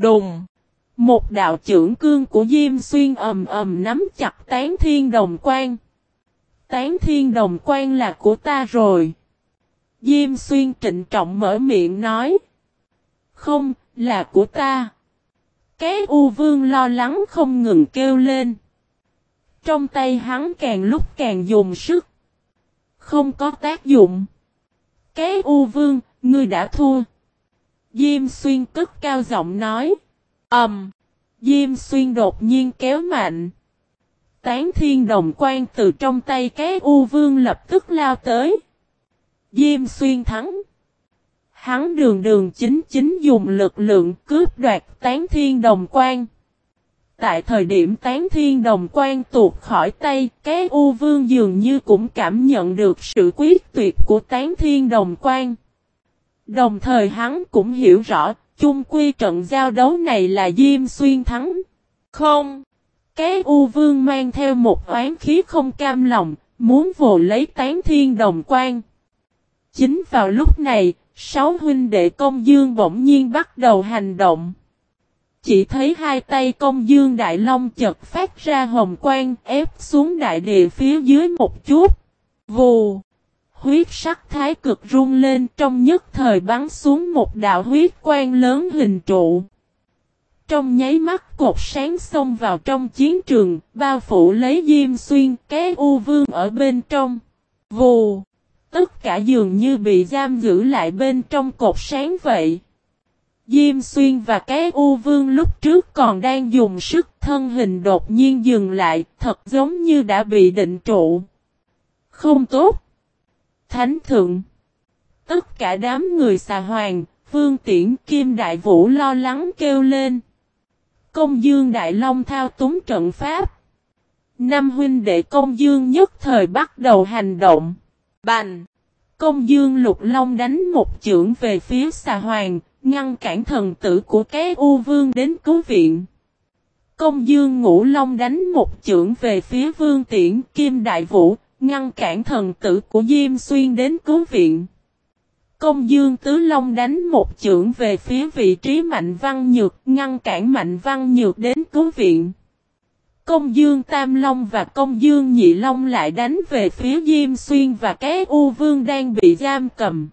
Đùng! Một đạo trưởng cương của Diêm Xuyên ầm ầm nắm chặt tán thiên đồng quan. Tán thiên đồng quan là của ta rồi. Diêm Xuyên trịnh trọng mở miệng nói. Không, là của ta. Cái U Vương lo lắng không ngừng kêu lên. Trong tay hắn càng lúc càng dùng sức. Không có tác dụng. Cái U Vương, ngươi đã thua. Diêm Xuyên cất cao giọng nói. Ẩm. Um, Diêm Xuyên đột nhiên kéo mạnh. Tán thiên đồng quan từ trong tay cái U Vương lập tức lao tới. Diêm Xuyên thắng. Hắn đường đường chính chính dùng lực lượng cướp đoạt tán thiên đồng quan. Tại thời điểm tán thiên đồng quan tuột khỏi tay, cái U Vương dường như cũng cảm nhận được sự quyết tuyệt của tán thiên đồng quan. Đồng thời hắn cũng hiểu rõ, chung quy trận giao đấu này là Diêm Xuyên thắng. Không! Cái U Vương mang theo một oán khí không cam lòng, muốn vồ lấy tán thiên đồng quan. Chính vào lúc này, sáu huynh đệ công dương bỗng nhiên bắt đầu hành động. Chỉ thấy hai tay công dương đại long chật phát ra hồng quang ép xuống đại địa phía dưới một chút. Vù! Huyết sắc thái cực rung lên trong nhất thời bắn xuống một đạo huyết quang lớn hình trụ. Trong nháy mắt cột sáng xông vào trong chiến trường, bao phủ lấy Diêm Xuyên, cái U Vương ở bên trong. Vù! Tất cả dường như bị giam giữ lại bên trong cột sáng vậy. Diêm Xuyên và cái U Vương lúc trước còn đang dùng sức thân hình đột nhiên dừng lại, thật giống như đã bị định trụ. Không tốt. Thánh Thượng. Tất cả đám người xà hoàng, Vương Tiễn Kim Đại Vũ lo lắng kêu lên. Công Dương Đại Long thao túng trận pháp. Năm huynh đệ công dương nhất thời bắt đầu hành động. Bành! Công dương lục long đánh một chưởng về phía xà hoàng, ngăn cản thần tử của cái U Vương đến cứu viện. Công dương ngũ long đánh một chưởng về phía vương tiễn kim đại vũ, ngăn cản thần tử của Diêm Xuyên đến cứu viện. Công dương tứ long đánh một chưởng về phía vị trí mạnh văn nhược, ngăn cản mạnh văn nhược đến cứu viện. Công dương Tam Long và công dương Nhị Long lại đánh về phía Diêm Xuyên và cái U Vương đang bị giam cầm.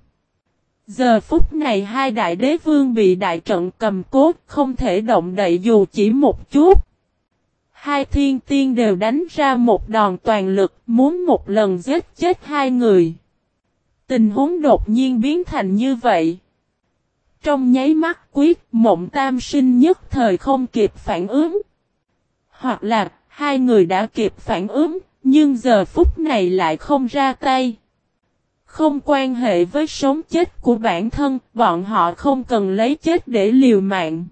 Giờ phút này hai đại đế vương bị đại trận cầm cốt không thể động đậy dù chỉ một chút. Hai thiên tiên đều đánh ra một đòn toàn lực muốn một lần giết chết hai người. Tình huống đột nhiên biến thành như vậy. Trong nháy mắt quyết mộng tam sinh nhất thời không kịp phản ứng. Hoặc là hai người đã kịp phản ứng, nhưng giờ phút này lại không ra tay. Không quan hệ với sống chết của bản thân, bọn họ không cần lấy chết để liều mạng.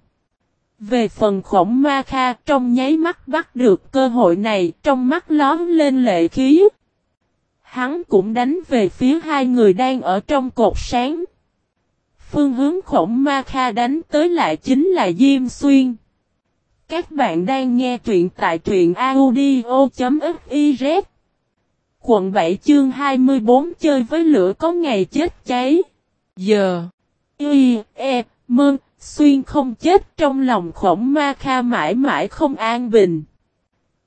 Về phần khổng ma kha trong nháy mắt bắt được cơ hội này trong mắt lón lên lệ khí. Hắn cũng đánh về phía hai người đang ở trong cột sáng. Phương hướng khổng ma kha đánh tới lại chính là Diêm Xuyên. Các bạn đang nghe truyện tại truyện audio.fif Quận 7 chương 24 chơi với lửa có ngày chết cháy. Giờ. Y, E, Mơn, Xuyên không chết trong lòng khổng ma kha mãi mãi không an bình.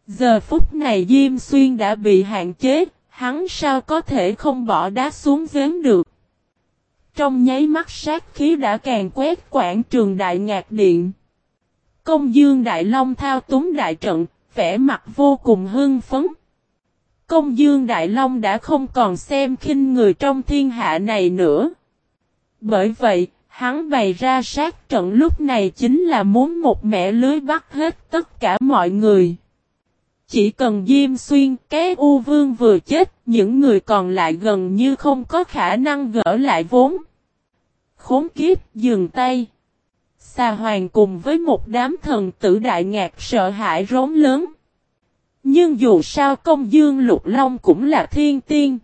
Giờ phút này Diêm Xuyên đã bị hạn chế, hắn sao có thể không bỏ đá xuống giếng được. Trong nháy mắt sát khí đã càng quét quảng trường đại ngạc điện. Công dương Đại Long thao túng đại trận, vẻ mặt vô cùng hưng phấn. Công dương Đại Long đã không còn xem khinh người trong thiên hạ này nữa. Bởi vậy, hắn bày ra sát trận lúc này chính là muốn một mẻ lưới bắt hết tất cả mọi người. Chỉ cần Diêm Xuyên, cái U Vương vừa chết, những người còn lại gần như không có khả năng gỡ lại vốn. Khốn kiếp, dừng tay. Xà hoàng cùng với một đám thần tử đại ngạc sợ hãi rống lớn. Nhưng dù sao công dương lục long cũng là thiên tiên.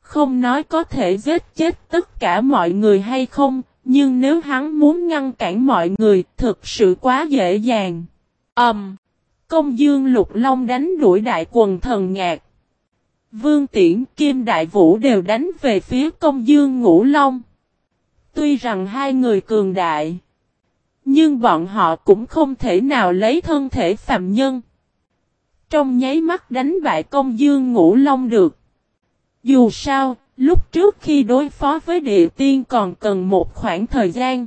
Không nói có thể giết chết tất cả mọi người hay không, nhưng nếu hắn muốn ngăn cản mọi người, thực sự quá dễ dàng. Âm, Um, công dương lục long đánh đuổi đại quần thần ngạc. Vương Tiễn Kim Đại Vũ đều đánh về phía công dương ngũ long. Tuy rằng hai người cường đại. Nhưng bọn họ cũng không thể nào lấy thân thể phạm nhân. Trong nháy mắt đánh bại công dương ngũ long được. Dù sao, lúc trước khi đối phó với địa tiên còn cần một khoảng thời gian.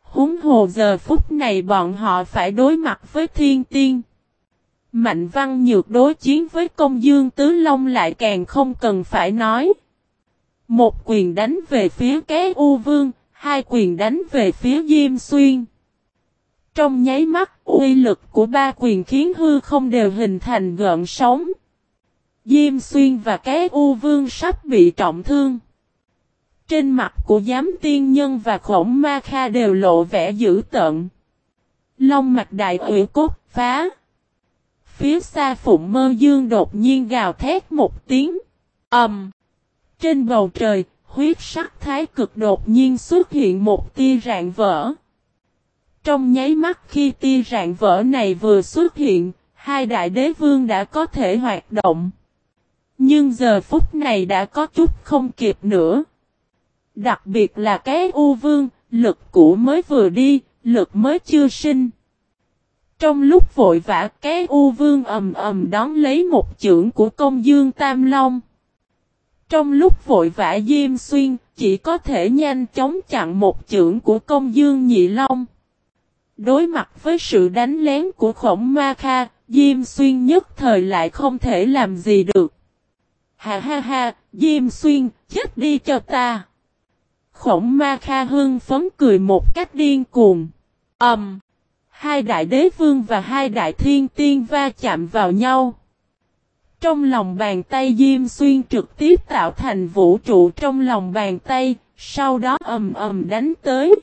Húng hồ giờ phút này bọn họ phải đối mặt với thiên tiên. Mạnh văn nhược đối chiến với công dương tứ long lại càng không cần phải nói. Một quyền đánh về phía cái U Vương, hai quyền đánh về phía Diêm Xuyên. Trong nháy mắt, uy lực của ba quyền khiến hư không đều hình thành gợn sóng. Diêm Xuyên và cái U Vương sắp bị trọng thương. Trên mặt của giám tiên nhân và khổng ma kha đều lộ vẻ dữ tợn. Long mặt đại ủy cốt phá. Phía xa Phụng Mơ Dương đột nhiên gào thét một tiếng. ầm. Um. Trên bầu trời, huyết sắc thái cực đột nhiên xuất hiện một tia rạn vỡ. Trong nháy mắt khi tia rạn vỡ này vừa xuất hiện, hai đại đế vương đã có thể hoạt động. Nhưng giờ phút này đã có chút không kịp nữa. Đặc biệt là cái U vương, lực cũ mới vừa đi, lực mới chưa sinh. Trong lúc vội vã cái U vương ầm ầm đón lấy một chưởng của công dương Tam Long. Trong lúc vội vã Diêm Xuyên, chỉ có thể nhanh chóng chặn một chưởng của công dương Nhị Long. Đối mặt với sự đánh lén của khổng ma kha, Diêm Xuyên nhất thời lại không thể làm gì được. Ha ha ha, Diêm Xuyên, chết đi cho ta. Khổng ma kha hưng phấn cười một cách điên cuồng. Ẩm. Um, hai đại đế vương và hai đại thiên tiên va chạm vào nhau. Trong lòng bàn tay Diêm Xuyên trực tiếp tạo thành vũ trụ trong lòng bàn tay, sau đó ầm ầm đánh tới.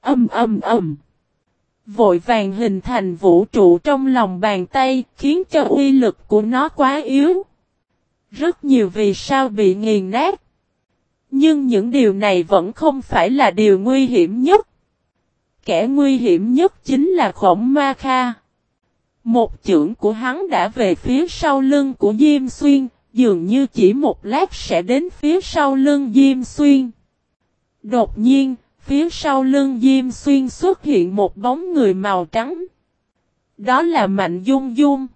Ầm ầm ầm. Vội vàng hình thành vũ trụ trong lòng bàn tay, khiến cho uy lực của nó quá yếu. Rất nhiều vì sao bị nghiền nát. Nhưng những điều này vẫn không phải là điều nguy hiểm nhất. Kẻ nguy hiểm nhất chính là khổng ma kha. Một chưởng của hắn đã về phía sau lưng của Diêm Xuyên, dường như chỉ một lát sẽ đến phía sau lưng Diêm Xuyên. Đột nhiên, phía sau lưng Diêm Xuyên xuất hiện một bóng người màu trắng. Đó là Mạnh Dung Dung.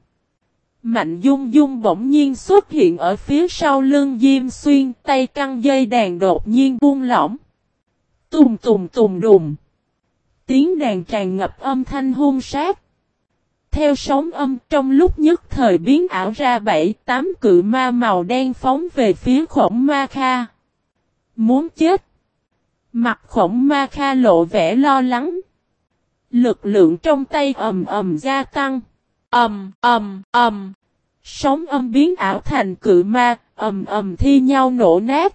Mạnh Dung Dung bỗng nhiên xuất hiện ở phía sau lưng Diêm Xuyên, tay căng dây đàn đột nhiên buông lỏng. Tùng tùng tùng đùng. Tiếng đàn tràn ngập âm thanh hung sát. Theo sóng âm trong lúc nhất thời biến ảo ra bảy tám cự ma màu đen phóng về phía khổng ma kha. Muốn chết. Mặt khổng ma kha lộ vẻ lo lắng. Lực lượng trong tay ầm ầm gia tăng. Ầm ầm ầm. Sóng âm biến ảo thành cự ma, ầm ầm thi nhau nổ nát.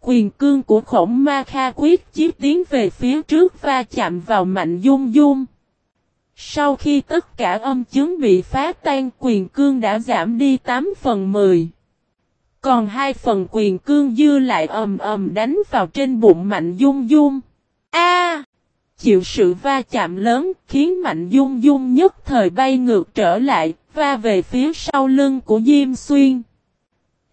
Quyền cương của khổng ma kha quyết chiếc tiến về phía trước va chạm vào mạnh dung dung. Sau khi tất cả âm chứng bị phá tan quyền cương đã giảm đi 8 phần 10. Còn hai phần quyền cương dư lại ầm ầm đánh vào trên bụng Mạnh Dung Dung. A! chịu sự va chạm lớn khiến Mạnh Dung Dung nhất thời bay ngược trở lại, va về phía sau lưng của Diêm Xuyên.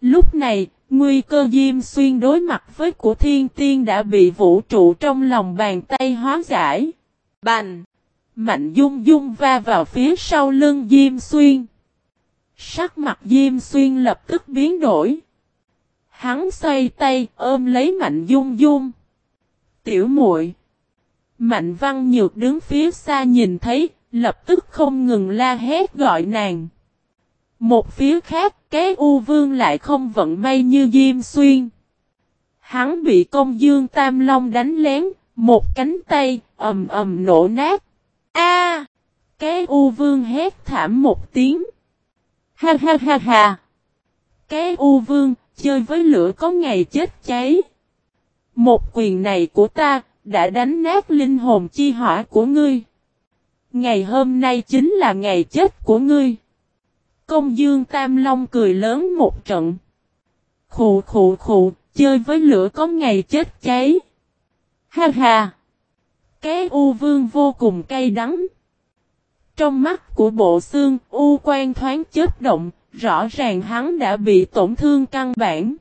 Lúc này, nguy cơ Diêm Xuyên đối mặt với của thiên tiên đã bị vũ trụ trong lòng bàn tay hóa giải. Bành! Mạnh dung dung va vào phía sau lưng Diêm Xuyên. Sắc mặt Diêm Xuyên lập tức biến đổi. Hắn xoay tay ôm lấy Mạnh dung dung. Tiểu muội Mạnh văn nhược đứng phía xa nhìn thấy, lập tức không ngừng la hét gọi nàng. Một phía khác, cái U Vương lại không vận may như Diêm Xuyên. Hắn bị công dương Tam Long đánh lén, một cánh tay, ầm ầm nổ nát. A! cái U Vương hét thảm một tiếng. Ha ha ha ha! Cái U Vương, chơi với lửa có ngày chết cháy. Một quyền này của ta, đã đánh nát linh hồn chi hỏa của ngươi. Ngày hôm nay chính là ngày chết của ngươi. Công dương Tam Long cười lớn một trận. Khụ khụ khụ, chơi với lửa có ngày chết cháy. Ha ha! Cái U Vương vô cùng cay đắng. Trong mắt của bộ xương, U quan thoáng chết động, rõ ràng hắn đã bị tổn thương căn bản.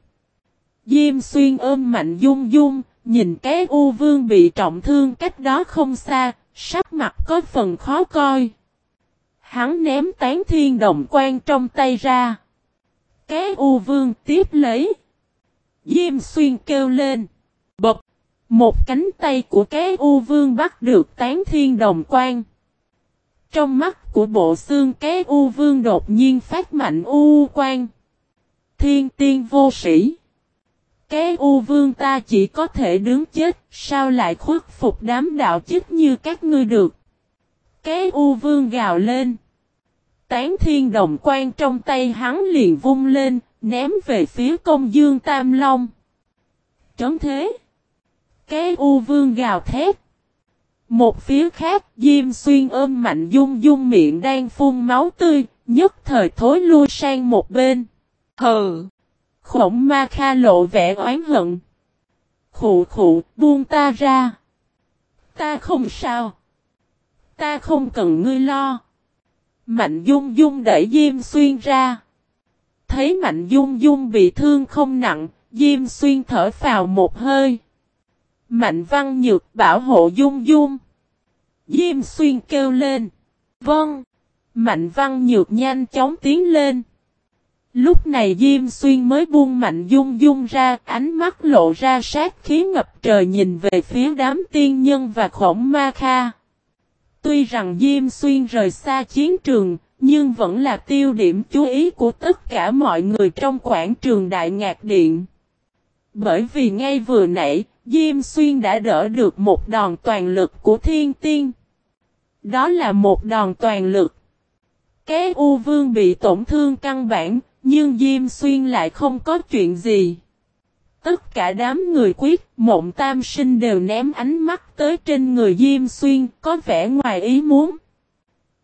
Diêm xuyên ôm mạnh dung dung, nhìn cái U Vương bị trọng thương cách đó không xa, sắc mặt có phần khó coi. Hắn ném tán thiên đồng quan trong tay ra. Cái U Vương tiếp lấy. Diêm xuyên kêu lên. Bập. Một cánh tay của cái U Vương bắt được tán thiên đồng quan. Trong mắt của bộ xương cái U Vương đột nhiên phát mạnh U quan. Thiên tiên vô sĩ. Cái U Vương ta chỉ có thể đứng chết, sao lại khuất phục đám đạo chức như các ngươi được. Cái U Vương gào lên. Tán thiên đồng quan trong tay hắn liền vung lên, ném về phía công dương Tam Long. Trấn thế. Cái U Vương gào thét. Một phía khác, Diêm Xuyên ôm mạnh dung dung miệng đang phun máu tươi, nhất thời thối lui sang một bên. Hừ! Khổng ma kha lộ vẻ oán hận. Khụ khụ, buông ta ra. Ta không sao. Ta không cần ngươi lo. Mạnh dung dung đẩy Diêm Xuyên ra. Thấy Mạnh dung dung bị thương không nặng, Diêm Xuyên thở phào một hơi. Mạnh văn nhược bảo hộ dung dung. Diêm Xuyên kêu lên. Vâng. Mạnh văn nhược nhanh chóng tiến lên. Lúc này Diêm Xuyên mới buông mạnh dung dung ra, ánh mắt lộ ra sát khí ngập trời nhìn về phía đám tiên nhân và khổng ma kha. Tuy rằng Diêm Xuyên rời xa chiến trường, nhưng vẫn là tiêu điểm chú ý của tất cả mọi người trong quảng trường Đại Ngạc Điện. Bởi vì ngay vừa nãy, Diêm Xuyên đã đỡ được một đòn toàn lực của thiên tiên. Đó là một đòn toàn lực. Cái U Vương bị tổn thương căn bản, nhưng Diêm Xuyên lại không có chuyện gì. Tất cả đám người quyết, mộng tam sinh đều ném ánh mắt tới trên người Diêm Xuyên, có vẻ ngoài ý muốn.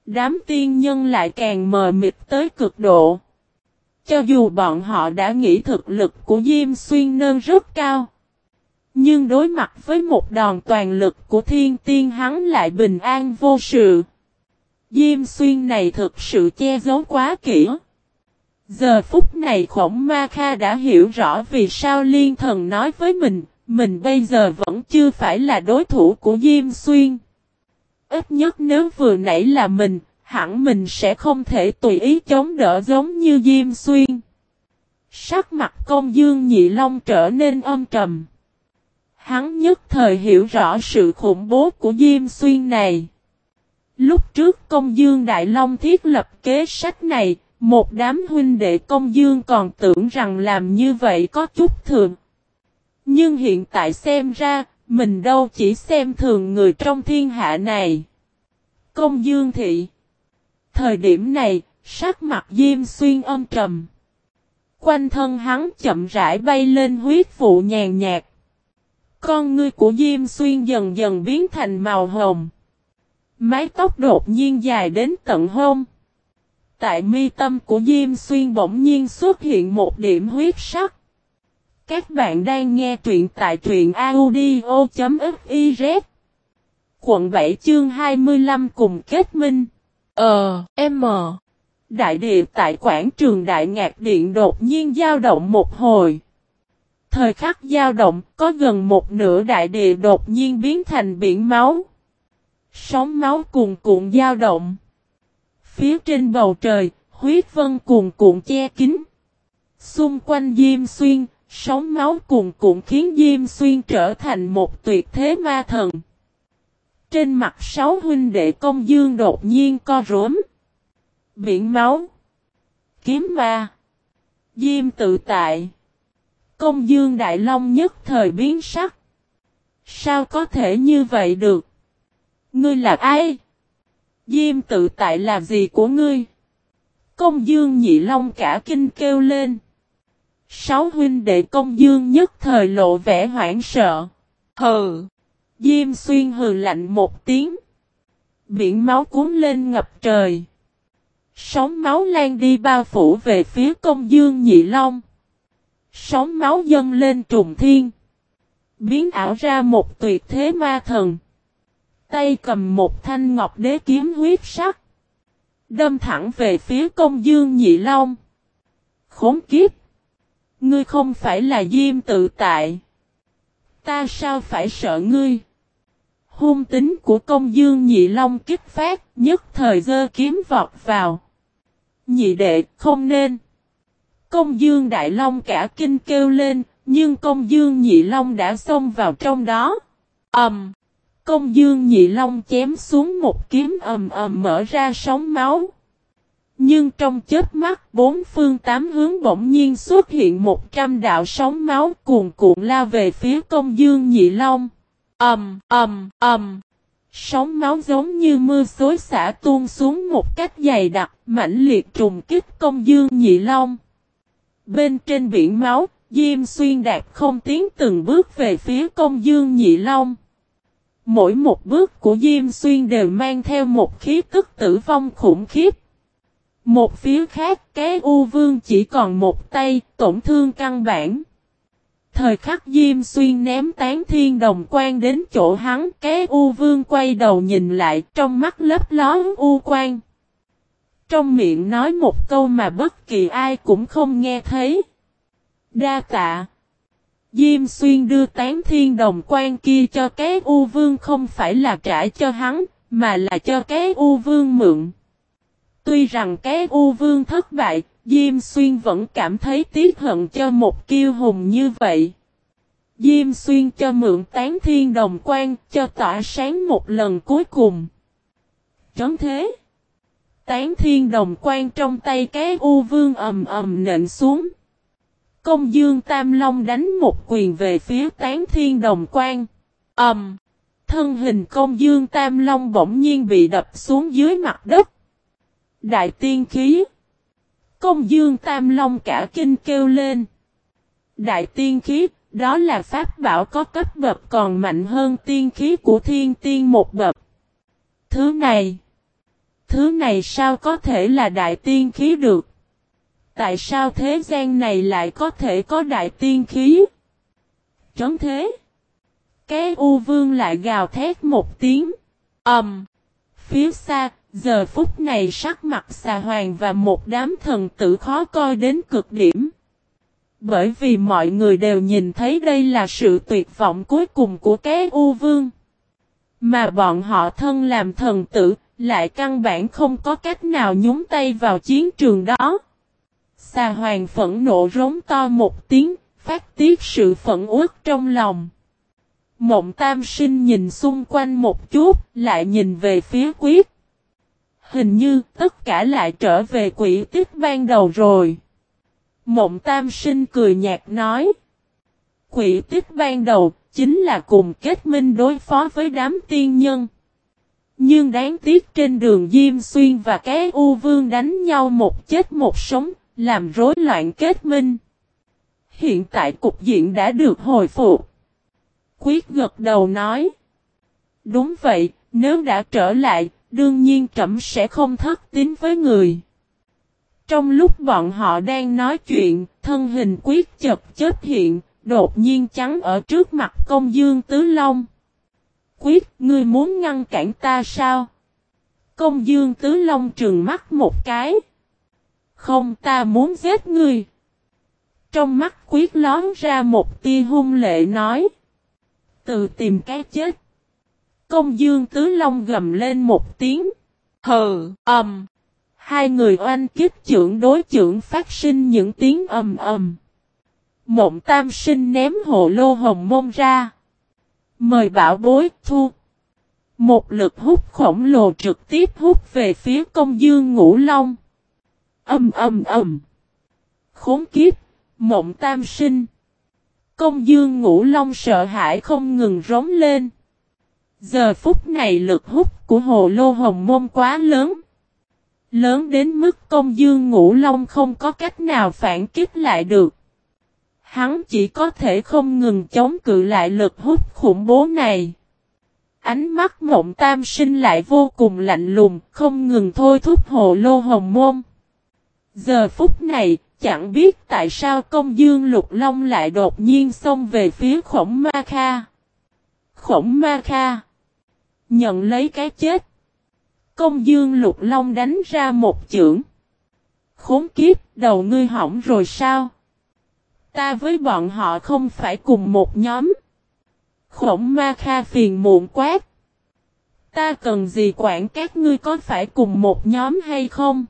Đám tiên nhân lại càng mờ mịt tới cực độ. Cho dù bọn họ đã nghĩ thực lực của Diêm Xuyên nâng rất cao. Nhưng đối mặt với một đòn toàn lực của thiên tiên hắn lại bình an vô sự. Diêm Xuyên này thực sự che giấu quá kỹ. Giờ phút này khổng ma kha đã hiểu rõ vì sao liên thần nói với mình, mình bây giờ vẫn chưa phải là đối thủ của Diêm Xuyên. Ít nhất nếu vừa nãy là mình, hẳn mình sẽ không thể tùy ý chống đỡ giống như Diêm Xuyên. Sắc mặt công dương nhị long trở nên âm trầm. Hắn nhất thời hiểu rõ sự khủng bố của Diêm Xuyên này. Lúc trước công dương Đại Long thiết lập kế sách này, một đám huynh đệ công dương còn tưởng rằng làm như vậy có chút thường. Nhưng hiện tại xem ra, mình đâu chỉ xem thường người trong thiên hạ này. Công dương thị Thời điểm này, sắc mặt Diêm Xuyên âm trầm. Quanh thân hắn chậm rãi bay lên huyết vụ nhàn nhạt. Con ngươi của Diêm Xuyên dần dần biến thành màu hồng. Mái tóc đột nhiên dài đến tận hông. Tại mi tâm của Diêm Xuyên bỗng nhiên xuất hiện một điểm huyết sắc. Các bạn đang nghe truyện tại truyện audio.fiz Quận 7 chương 25 cùng kết minh Ờ, M ờ. Đại địa tại quảng trường Đại Ngạc Điện đột nhiên dao động một hồi. Thời khắc dao động có gần một nửa đại địa đột nhiên biến thành biển máu. Sóng máu cùng cuộn dao động. Phía trên bầu trời, huyết vân cuồn cuộn che kín. Xung quanh Diêm Xuyên, sóng máu cuồn cuộn khiến Diêm Xuyên trở thành một tuyệt thế ma thần. Trên mặt sáu huynh đệ công dương đột nhiên co rúm. Biển máu. Kiếm ma. Diêm tự tại. Công dương Đại Long nhất thời biến sắc. Sao có thể như vậy được? Ngươi là ai? Diêm tự tại là gì của ngươi? Công dương nhị long cả kinh kêu lên. Sáu huynh đệ công dương nhất thời lộ vẻ hoảng sợ. Hừ! Diêm xuyên hừ lạnh một tiếng. Biển máu cuốn lên ngập trời. Sóng máu lan đi bao phủ về phía công dương nhị long. Sóng máu dâng lên trùng thiên. Biến ảo ra một tuyệt thế ma thần. Tay cầm một thanh ngọc đế kiếm huyết sắc. Đâm thẳng về phía công dương nhị long. Khốn kiếp! Ngươi không phải là diêm tự tại. Ta sao phải sợ ngươi? Hung tính của công dương nhị long kích phát, nhất thời dơ kiếm vọt vào. Nhị đệ, không nên. Công dương đại long cả kinh kêu lên, nhưng công dương nhị long đã xông vào trong đó. Ẩm! Um, công dương nhị long chém xuống một kiếm ầm ầm mở ra sóng máu. Nhưng trong chết mắt bốn phương tám hướng bỗng nhiên xuất hiện một trăm đạo sóng máu cuồn cuộn la về phía công dương nhị long. ầm ầm ầm Sóng máu giống như mưa xối xả tuôn xuống một cách dày đặc, mãnh liệt trùng kích công dương nhị long. Bên trên biển máu, Diêm Xuyên đạt không tiến từng bước về phía công dương nhị long. Mỗi một bước của Diêm Xuyên đều mang theo một khí tức tử vong khủng khiếp. Một phía khác, cái U Vương chỉ còn một tay, tổn thương căn bản. Thời khắc Diêm Xuyên ném tán thiên đồng quan đến chỗ hắn, cái U Vương quay đầu nhìn lại, trong mắt lấp ló U quan. Trong miệng nói một câu mà bất kỳ ai cũng không nghe thấy. Đa tạ. Diêm xuyên đưa tán thiên đồng quan kia cho cái U Vương không phải là trả cho hắn, mà là cho cái U Vương mượn. Tuy rằng cái U Vương thất bại, Diêm Xuyên vẫn cảm thấy tiếc hận cho một kiêu hùng như vậy. Diêm Xuyên cho mượn tán thiên đồng quan, cho tỏa sáng một lần cuối cùng. Trấn thế. Tán thiên đồng quan trong tay cái U Vương ầm ầm nện xuống. Công dương Tam Long đánh một quyền về phía tán thiên đồng quan. ầm! Um, thân hình công dương Tam Long bỗng nhiên bị đập xuống dưới mặt đất. Đại tiên khí. Công dương Tam Long cả kinh kêu lên. Đại tiên khí, đó là pháp bảo có cấp bậc còn mạnh hơn tiên khí của thiên tiên một bậc. Thứ này. Thứ này sao có thể là đại tiên khí được? Tại sao thế gian này lại có thể có đại tiên khí? Trấn thế. Cái U Vương lại gào thét một tiếng. Ầm. Um, phía xa, giờ phút này sắc mặt xà hoàng và một đám thần tử khó coi đến cực điểm. Bởi vì mọi người đều nhìn thấy đây là sự tuyệt vọng cuối cùng của cái U Vương. Mà bọn họ thân làm thần tử, lại căn bản không có cách nào nhúng tay vào chiến trường đó. Xà hoàng phẫn nộ rống to một tiếng, phát tiết sự phẫn uất trong lòng. Mộng tam sinh nhìn xung quanh một chút, lại nhìn về phía quyết. Hình như tất cả lại trở về quỷ tích ban đầu rồi. Mộng tam sinh cười nhạt nói. Quỷ tích ban đầu chính là cùng kết minh đối phó với đám tiên nhân. Nhưng đáng tiếc trên đường Diêm Xuyên và cái U Vương đánh nhau một chết một sống, làm rối loạn kết minh. Hiện tại cục diện đã được hồi phục. Quyết gật đầu nói. Đúng vậy, nếu đã trở lại, đương nhiên trẫm sẽ không thất tín với người. Trong lúc bọn họ đang nói chuyện, thân hình quyết chật chết hiện, đột nhiên trắng ở trước mặt công dương Tứ Long. Quyết, ngươi muốn ngăn cản ta sao? Công dương Tứ Long trừng mắt một cái. Không ta muốn giết ngươi. Trong mắt quyết lón ra một tia hung lệ nói. Từ tìm cái chết. Công dương tứ long gầm lên một tiếng. Hờ, ầm. Hai người oanh kích trưởng đối trưởng phát sinh những tiếng ầm ầm. Mộng tam sinh ném hộ lô hồng môn ra. Mời bảo bối thu. Một lực hút khổng lồ trực tiếp hút về phía công dương ngũ long. Âm âm âm. Khốn kiếp, mộng tam sinh. Công dương ngũ long sợ hãi không ngừng rống lên. Giờ phút này lực hút của hồ lô hồng môn quá lớn. Lớn đến mức công dương ngũ long không có cách nào phản kích lại được. Hắn chỉ có thể không ngừng chống cự lại lực hút khủng bố này. Ánh mắt mộng tam sinh lại vô cùng lạnh lùng, không ngừng thôi thúc hồ lô hồng môn. Giờ phút này, chẳng biết tại sao công dương lục long lại đột nhiên xông về phía khổng ma kha. Khổng ma kha. Nhận lấy cái chết. Công dương lục long đánh ra một chưởng. Khốn kiếp, đầu ngươi hỏng rồi sao? Ta với bọn họ không phải cùng một nhóm. Khổng ma kha phiền muộn quát. Ta cần gì quản các ngươi có phải cùng một nhóm hay không?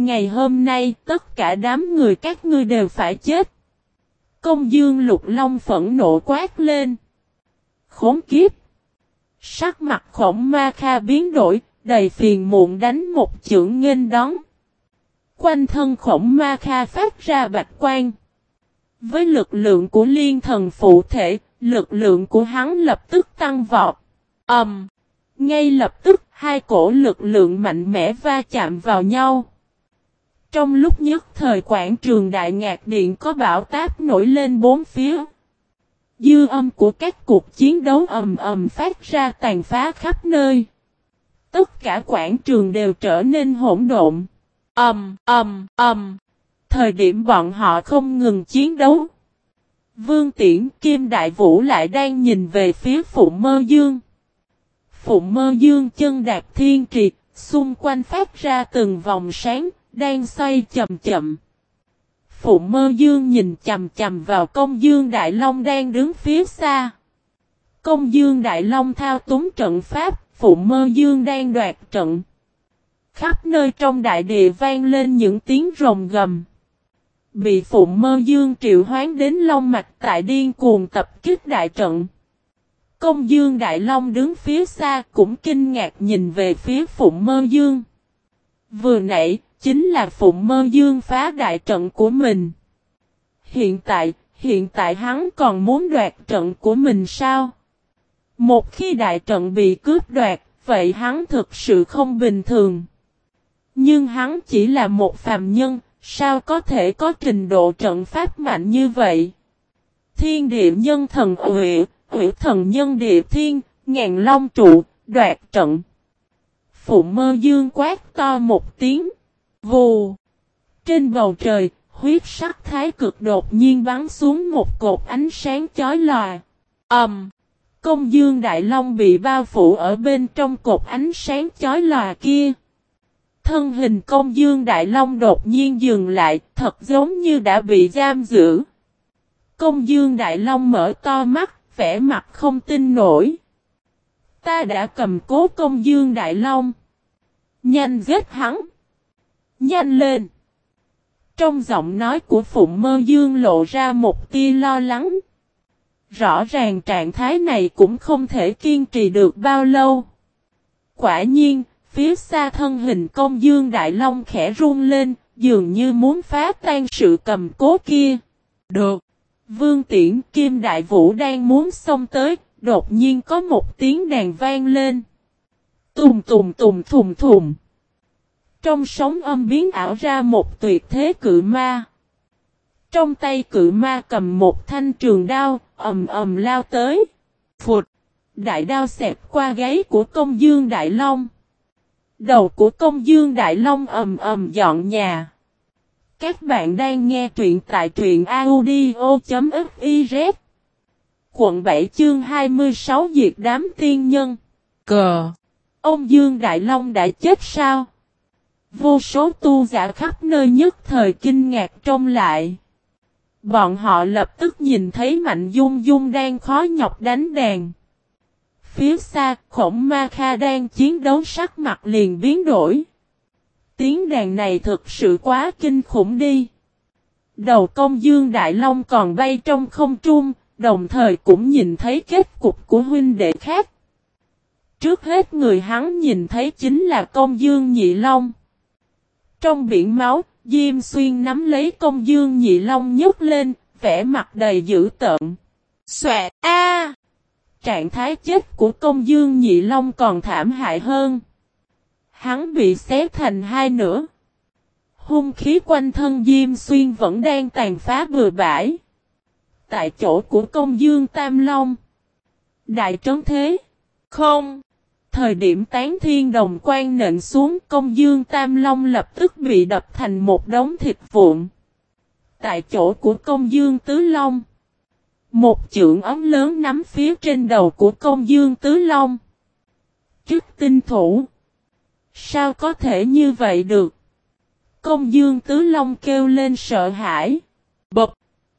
Ngày hôm nay tất cả đám người các ngươi đều phải chết. Công dương lục long phẫn nộ quát lên. Khốn kiếp. Sắc mặt khổng ma kha biến đổi, đầy phiền muộn đánh một chưởng nghênh đón. Quanh thân khổng ma kha phát ra bạch quan. Với lực lượng của liên thần phụ thể, lực lượng của hắn lập tức tăng vọt. Ầm. Um, ngay lập tức hai cổ lực lượng mạnh mẽ va chạm vào nhau. Trong lúc nhất thời quảng trường Đại Ngạc Điện có bão táp nổi lên bốn phía. Dư âm của các cuộc chiến đấu ầm ầm phát ra tàn phá khắp nơi. Tất cả quảng trường đều trở nên hỗn độn. Ầm, ầm, ầm. Thời điểm bọn họ không ngừng chiến đấu. Vương Tiễn Kim Đại Vũ lại đang nhìn về phía Phụ Mơ Dương. Phụ Mơ Dương chân đạp thiên triệt, xung quanh phát ra từng vòng sáng, đang xoay chậm chậm. Phụ Mơ Dương nhìn chầm chầm vào công Dương Đại Long đang đứng phía xa. Công Dương Đại Long thao túng trận pháp, Phụ Mơ Dương đang đoạt trận. Khắp nơi trong đại địa vang lên những tiếng rồng gầm. Bị phụ Mơ Dương triệu hoán đến Long Mạch tại điên cuồng tập kích đại trận. Công Dương Đại Long đứng phía xa cũng kinh ngạc nhìn về phía phụ Mơ Dương. Vừa nãy, chính là Phụng Mơ Dương phá đại trận của mình. Hiện tại, hiện tại hắn còn muốn đoạt trận của mình sao? Một khi đại trận bị cướp đoạt, vậy hắn thực sự không bình thường. Nhưng hắn chỉ là một phàm nhân, sao có thể có trình độ trận pháp mạnh như vậy? Thiên địa nhân thần ủy, ủy thần nhân địa thiên, ngàn long trụ, đoạt trận. Phụ mơ dương quát to một tiếng. Vù. Trên bầu trời, huyết sắc thái cực đột nhiên bắn xuống một cột ánh sáng chói lòa. Ẩm. Um, công dương đại long bị bao phủ ở bên trong cột ánh sáng chói lòa kia. Thân hình công dương đại long đột nhiên dừng lại, thật giống như đã bị giam giữ. Công dương đại long mở to mắt, vẻ mặt không tin nổi. Ta đã cầm cố công dương đại long. Nhanh giết hắn. Nhanh lên. Trong giọng nói của Phụng Mơ Dương lộ ra một tia lo lắng. Rõ ràng trạng thái này cũng không thể kiên trì được bao lâu. Quả nhiên, phía xa thân hình công dương Đại Long khẽ run lên, dường như muốn phá tan sự cầm cố kia. Được. Vương Tiễn Kim Đại Vũ đang muốn xông tới, đột nhiên có một tiếng đàn vang lên. Tùm tùm tùm thùm thùm. Trong sóng âm biến ảo ra một tuyệt thế cự ma. Trong tay cự ma cầm một thanh trường đao, ầm ầm lao tới. Phụt! Đại đao xẹp qua gáy của công dương Đại Long. Đầu của công dương Đại Long ầm ầm dọn nhà. Các bạn đang nghe truyện tại truyện audio.fiz Quận 7 chương 26 diệt đám tiên nhân. Cờ! Ông Dương Đại Long đã chết sao? Vô số tu giả khắp nơi nhất thời kinh ngạc trông lại. Bọn họ lập tức nhìn thấy Mạnh Dung Dung đang khó nhọc đánh đàn. Phía xa, khổng ma kha đang chiến đấu sắc mặt liền biến đổi. Tiếng đàn này thực sự quá kinh khủng đi. Đầu công dương Đại Long còn bay trong không trung, đồng thời cũng nhìn thấy kết cục của huynh đệ khác. Trước hết người hắn nhìn thấy chính là công dương Nhị Long. Trong biển máu, Diêm Xuyên nắm lấy công dương Nhị Long nhúc lên, vẻ mặt đầy dữ tợn. Xoẹt A! Trạng thái chết của công dương Nhị Long còn thảm hại hơn. Hắn bị xé thành hai nửa. Hung khí quanh thân Diêm Xuyên vẫn đang tàn phá bừa bãi. Tại chỗ của công dương Tam Long. Đại trấn thế. Không. Thời điểm tán thiên đồng quan nện xuống công dương Tam Long lập tức bị đập thành một đống thịt vụn. Tại chỗ của công dương Tứ Long. Một chưởng ấm lớn nắm phía trên đầu của công dương Tứ Long. Trước tinh thủ. Sao có thể như vậy được? Công dương Tứ Long kêu lên sợ hãi. Bập.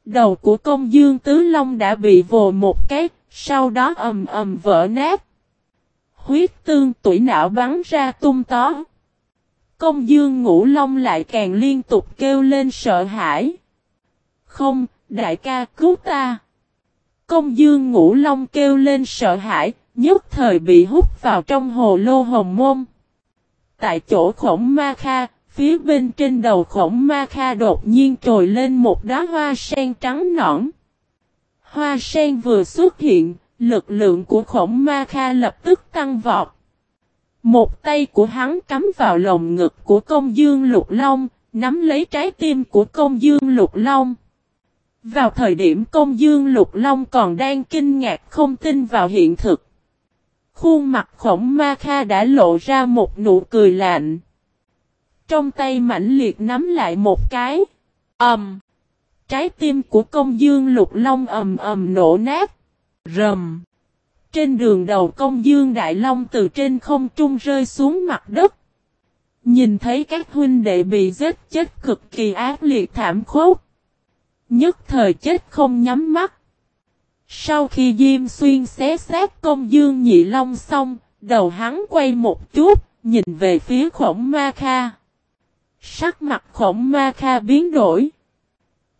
Đầu của công dương Tứ Long đã bị vồ một cái, sau đó ầm ầm vỡ nát. Huyết tương tuổi não bắn ra tung tó. Công dương ngũ long lại càng liên tục kêu lên sợ hãi. Không, đại ca cứu ta. Công dương ngũ long kêu lên sợ hãi, nhất thời bị hút vào trong hồ lô hồng môn. Tại chỗ khổng ma kha, phía bên trên đầu khổng ma kha đột nhiên trồi lên một đóa hoa sen trắng nõn. Hoa sen vừa xuất hiện, lực lượng của khổng ma kha lập tức tăng vọt. Một tay của hắn cắm vào lồng ngực của công dương lục long, nắm lấy trái tim của công dương lục long. Vào thời điểm công dương lục long còn đang kinh ngạc không tin vào hiện thực. Khuôn mặt khổng ma kha đã lộ ra một nụ cười lạnh. Trong tay mãnh liệt nắm lại một cái. ầm, um, Trái tim của công dương lục long ầm ầm nổ nát. Rầm. Trên đường đầu công dương đại long từ trên không trung rơi xuống mặt đất. Nhìn thấy các huynh đệ bị giết chết cực kỳ ác liệt thảm khốc. Nhất thời chết không nhắm mắt. Sau khi Diêm Xuyên xé xác công dương nhị long xong, đầu hắn quay một chút, nhìn về phía khổng ma kha. Sắc mặt khổng ma kha biến đổi.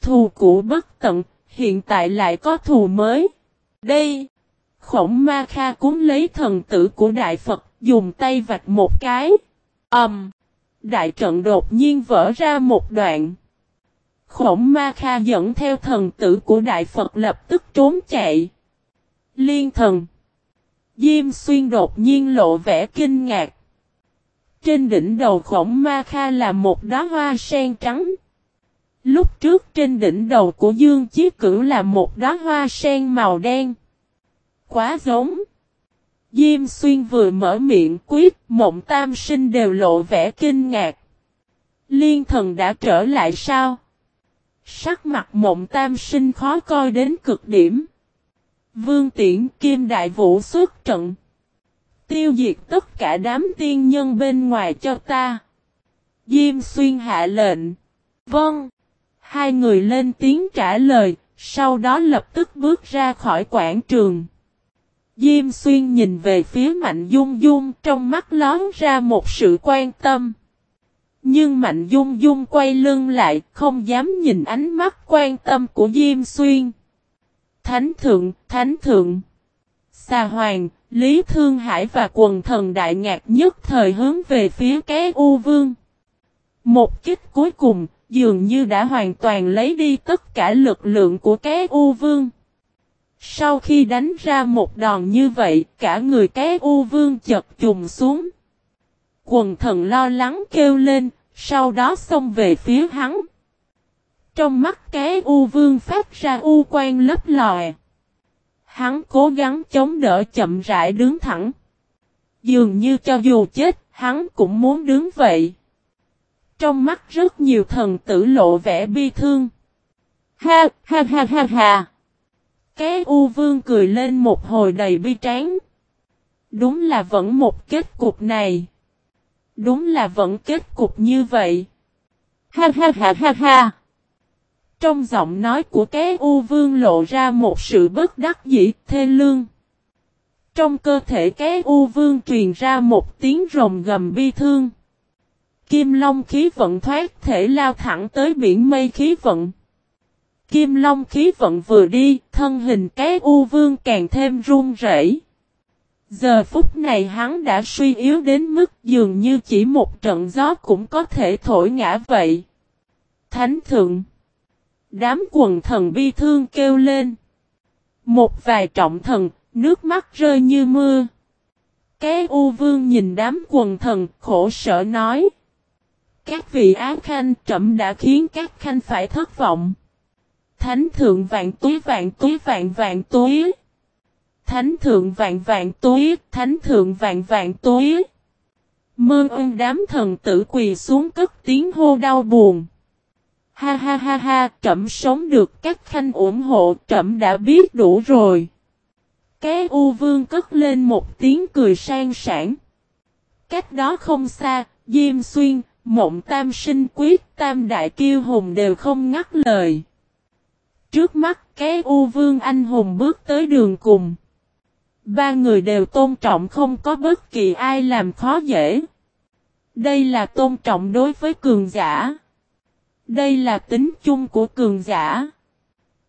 Thù cũ bất tận, hiện tại lại có thù mới. Đây, khổng ma kha cúng lấy thần tử của Đại Phật, dùng tay vạch một cái. Ẩm, um, đại trận đột nhiên vỡ ra một đoạn. Khổng ma kha dẫn theo thần tử của Đại Phật lập tức trốn chạy. Liên thần. Diêm xuyên đột nhiên lộ vẻ kinh ngạc. Trên đỉnh đầu khổng ma kha là một đá hoa sen trắng. Lúc trước trên đỉnh đầu của Dương Chí Cửu là một đóa hoa sen màu đen. Quá giống. Diêm xuyên vừa mở miệng quyết, mộng tam sinh đều lộ vẻ kinh ngạc. Liên thần đã trở lại sao? Sắc mặt mộng tam sinh khó coi đến cực điểm. Vương tiễn kim đại vũ xuất trận. Tiêu diệt tất cả đám tiên nhân bên ngoài cho ta. Diêm xuyên hạ lệnh. Vâng. Hai người lên tiếng trả lời, sau đó lập tức bước ra khỏi quảng trường. Diêm xuyên nhìn về phía Mạnh Dung Dung trong mắt lón ra một sự quan tâm. Nhưng Mạnh Dung Dung quay lưng lại không dám nhìn ánh mắt quan tâm của Diêm Xuyên. Thánh thượng, thánh thượng. Xà Hoàng, Lý Thương Hải và quần thần đại ngạc nhất thời hướng về phía cái U Vương. Một kích cuối cùng, dường như đã hoàn toàn lấy đi tất cả lực lượng của cái U Vương. Sau khi đánh ra một đòn như vậy, cả người cái U Vương chật trùng xuống. Quần thần lo lắng kêu lên, sau đó xông về phía hắn. Trong mắt cái U Vương phát ra U quan lấp lòe. Hắn cố gắng chống đỡ chậm rãi đứng thẳng. Dường như cho dù chết, hắn cũng muốn đứng vậy. Trong mắt rất nhiều thần tử lộ vẻ bi thương. Ha, ha ha ha ha. Cái U Vương cười lên một hồi đầy bi tráng. Đúng là vẫn một kết cục này. Đúng là vẫn kết cục như vậy. Ha ha ha ha ha. Trong giọng nói của cái U Vương lộ ra một sự bất đắc dĩ, thê lương. Trong cơ thể cái U Vương truyền ra một tiếng rồng gầm bi thương. Kim Long khí vận thoát thể lao thẳng tới biển mây khí vận. Kim Long khí vận vừa đi, thân hình cái U Vương càng thêm run rẩy. Giờ phút này hắn đã suy yếu đến mức dường như chỉ một trận gió cũng có thể thổi ngã vậy. Thánh thượng. Đám quần thần bi thương kêu lên. Một vài trọng thần, nước mắt rơi như mưa. Cái U Vương nhìn đám quần thần khổ sở nói. Các vị ác khanh trẫm đã khiến các khanh phải thất vọng. Thánh thượng vạn túi vạn túi vạn vạn túi. Thánh thượng vạn vạn túi, thánh thượng vạn vạn túi. Mơn ơn đám thần tử quỳ xuống cất tiếng hô đau buồn. Ha ha ha ha, trẫm sống được các khanh ủng hộ, trẫm đã biết đủ rồi. Cái U Vương cất lên một tiếng cười sang sảng. Cách đó không xa, Diêm Xuyên, Mộng Tam Sinh Quyết, Tam Đại Kiêu Hùng đều không ngắt lời. Trước mắt cái U Vương anh hùng bước tới đường cùng. Ba người đều tôn trọng không có bất kỳ ai làm khó dễ. Đây là tôn trọng đối với cường giả. Đây là tính chung của cường giả.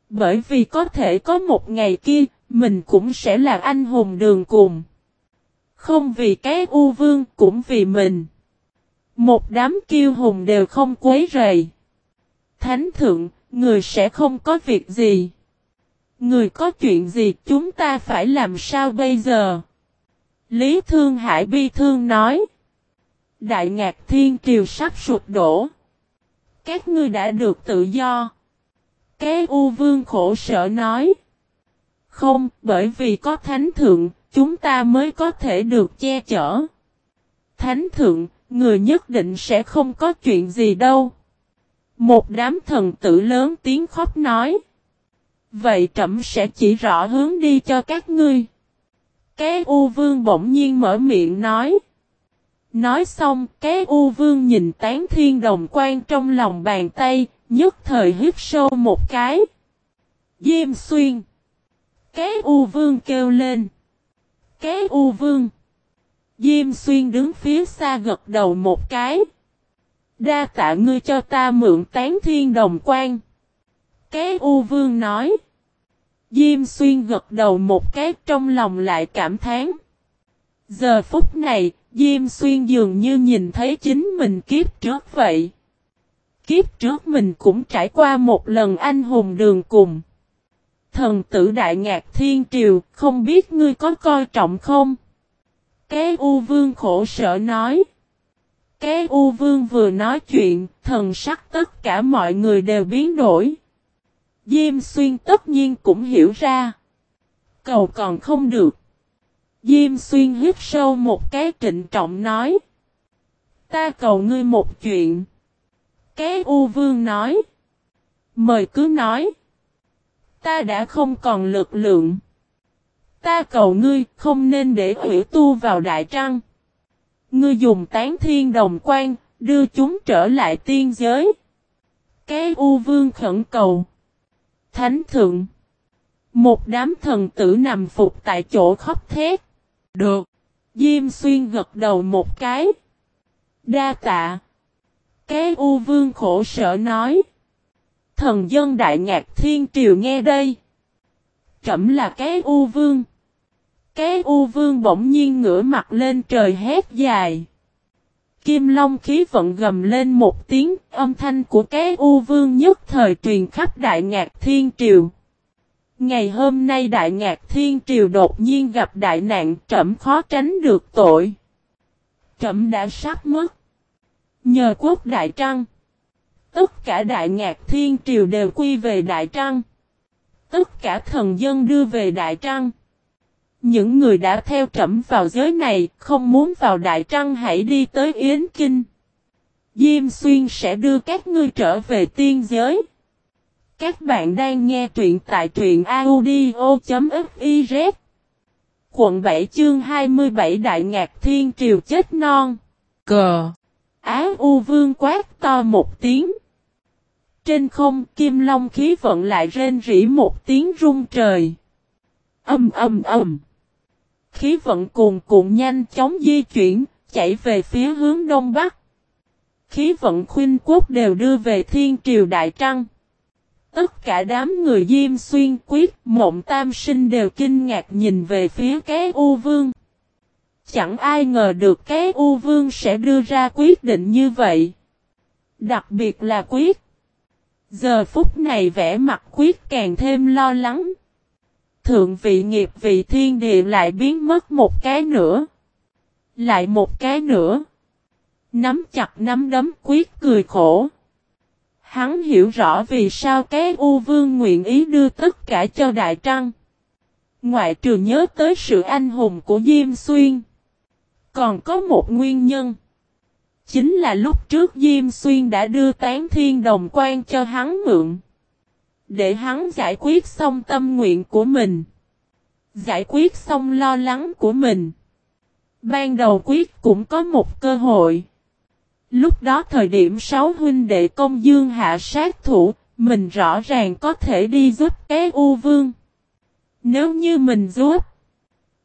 Bởi vì có thể có một ngày kia, mình cũng sẽ là anh hùng đường cùng. Không vì cái u vương, cũng vì mình. Một đám kiêu hùng đều không quấy rầy. Thánh thượng, người sẽ không có việc gì. Người có chuyện gì chúng ta phải làm sao bây giờ? Lý Thương Hải bi thương nói. Đại ngạc thiên triều sắp sụp đổ. Các ngươi đã được tự do. Cái U Vương khổ sở nói. Không, bởi vì có thánh thượng, chúng ta mới có thể được che chở. Thánh thượng, người nhất định sẽ không có chuyện gì đâu. Một đám thần tử lớn tiếng khóc nói. Vậy trẫm sẽ chỉ rõ hướng đi cho các ngươi. Cái U Vương bỗng nhiên mở miệng nói. Nói xong, cái U Vương nhìn tán thiên đồng quan trong lòng bàn tay, nhất thời hít sâu một cái. Diêm xuyên. Cái U Vương kêu lên. Cái U Vương. Diêm xuyên đứng phía xa gật đầu một cái. Đa tạ ngươi cho ta mượn tán thiên đồng quan. Cái U Vương nói. Diêm xuyên gật đầu một cái trong lòng lại cảm thán. Giờ phút này, Diêm xuyên dường như nhìn thấy chính mình kiếp trước vậy. Kiếp trước mình cũng trải qua một lần anh hùng đường cùng. Thần tử đại ngạc thiên triều, không biết ngươi có coi trọng không? Cái U Vương khổ sở nói. Cái U Vương vừa nói chuyện, thần sắc tất cả mọi người đều biến đổi. Diêm xuyên tất nhiên cũng hiểu ra. Cầu còn không được. Diêm xuyên hít sâu một cái trịnh trọng nói. Ta cầu ngươi một chuyện. Cái U Vương nói. Mời cứ nói. Ta đã không còn lực lượng. Ta cầu ngươi không nên để hủy tu vào đại trăng. Ngươi dùng tán thiên đồng quan, đưa chúng trở lại tiên giới. Cái U Vương khẩn cầu. Thánh thượng. Một đám thần tử nằm phục tại chỗ khóc thét. Được. Diêm xuyên gật đầu một cái. Đa tạ. Cái U Vương khổ sở nói. Thần dân đại ngạc thiên triều nghe đây. Trẩm là cái U Vương. Cái U Vương bỗng nhiên ngửa mặt lên trời hét dài. Kim Long khí vận gầm lên một tiếng, âm thanh của cái U Vương nhất thời truyền khắp Đại Ngạc Thiên Triều. Ngày hôm nay Đại Ngạc Thiên Triều đột nhiên gặp đại nạn trẫm khó tránh được tội. Trẫm đã sắp mất. Nhờ quốc Đại Trăng. Tất cả Đại Ngạc Thiên Triều đều quy về Đại Trăng. Tất cả thần dân đưa về Đại Trăng. Những người đã theo trẫm vào giới này, không muốn vào Đại Trăng hãy đi tới Yến Kinh. Diêm Xuyên sẽ đưa các ngươi trở về tiên giới. Các bạn đang nghe truyện tại truyện audio.fiz Quận 7 chương 27 Đại Ngạc Thiên Triều chết non. Cờ. Á U Vương quát to một tiếng. Trên không kim long khí vận lại rên rỉ một tiếng rung trời. Âm âm âm. Khí vận cuồn cuộn nhanh chóng di chuyển, chạy về phía hướng đông bắc. Khí vận khuyên quốc đều đưa về thiên triều đại trăng. Tất cả đám người diêm xuyên quyết mộng tam sinh đều kinh ngạc nhìn về phía cái U Vương. Chẳng ai ngờ được cái U Vương sẽ đưa ra quyết định như vậy. Đặc biệt là quyết. Giờ phút này vẻ mặt quyết càng thêm lo lắng. Thượng vị nghiệp vị thiên địa lại biến mất một cái nữa. Lại một cái nữa. Nắm chặt nắm đấm quyết cười khổ. Hắn hiểu rõ vì sao cái U Vương nguyện ý đưa tất cả cho Đại Trăng. Ngoại trừ nhớ tới sự anh hùng của Diêm Xuyên. Còn có một nguyên nhân. Chính là lúc trước Diêm Xuyên đã đưa tán thiên đồng quan cho hắn mượn. Để hắn giải quyết xong tâm nguyện của mình. Giải quyết xong lo lắng của mình. Ban đầu quyết cũng có một cơ hội. Lúc đó thời điểm sáu huynh đệ công dương hạ sát thủ, mình rõ ràng có thể đi giúp cái U Vương. Nếu như mình giúp,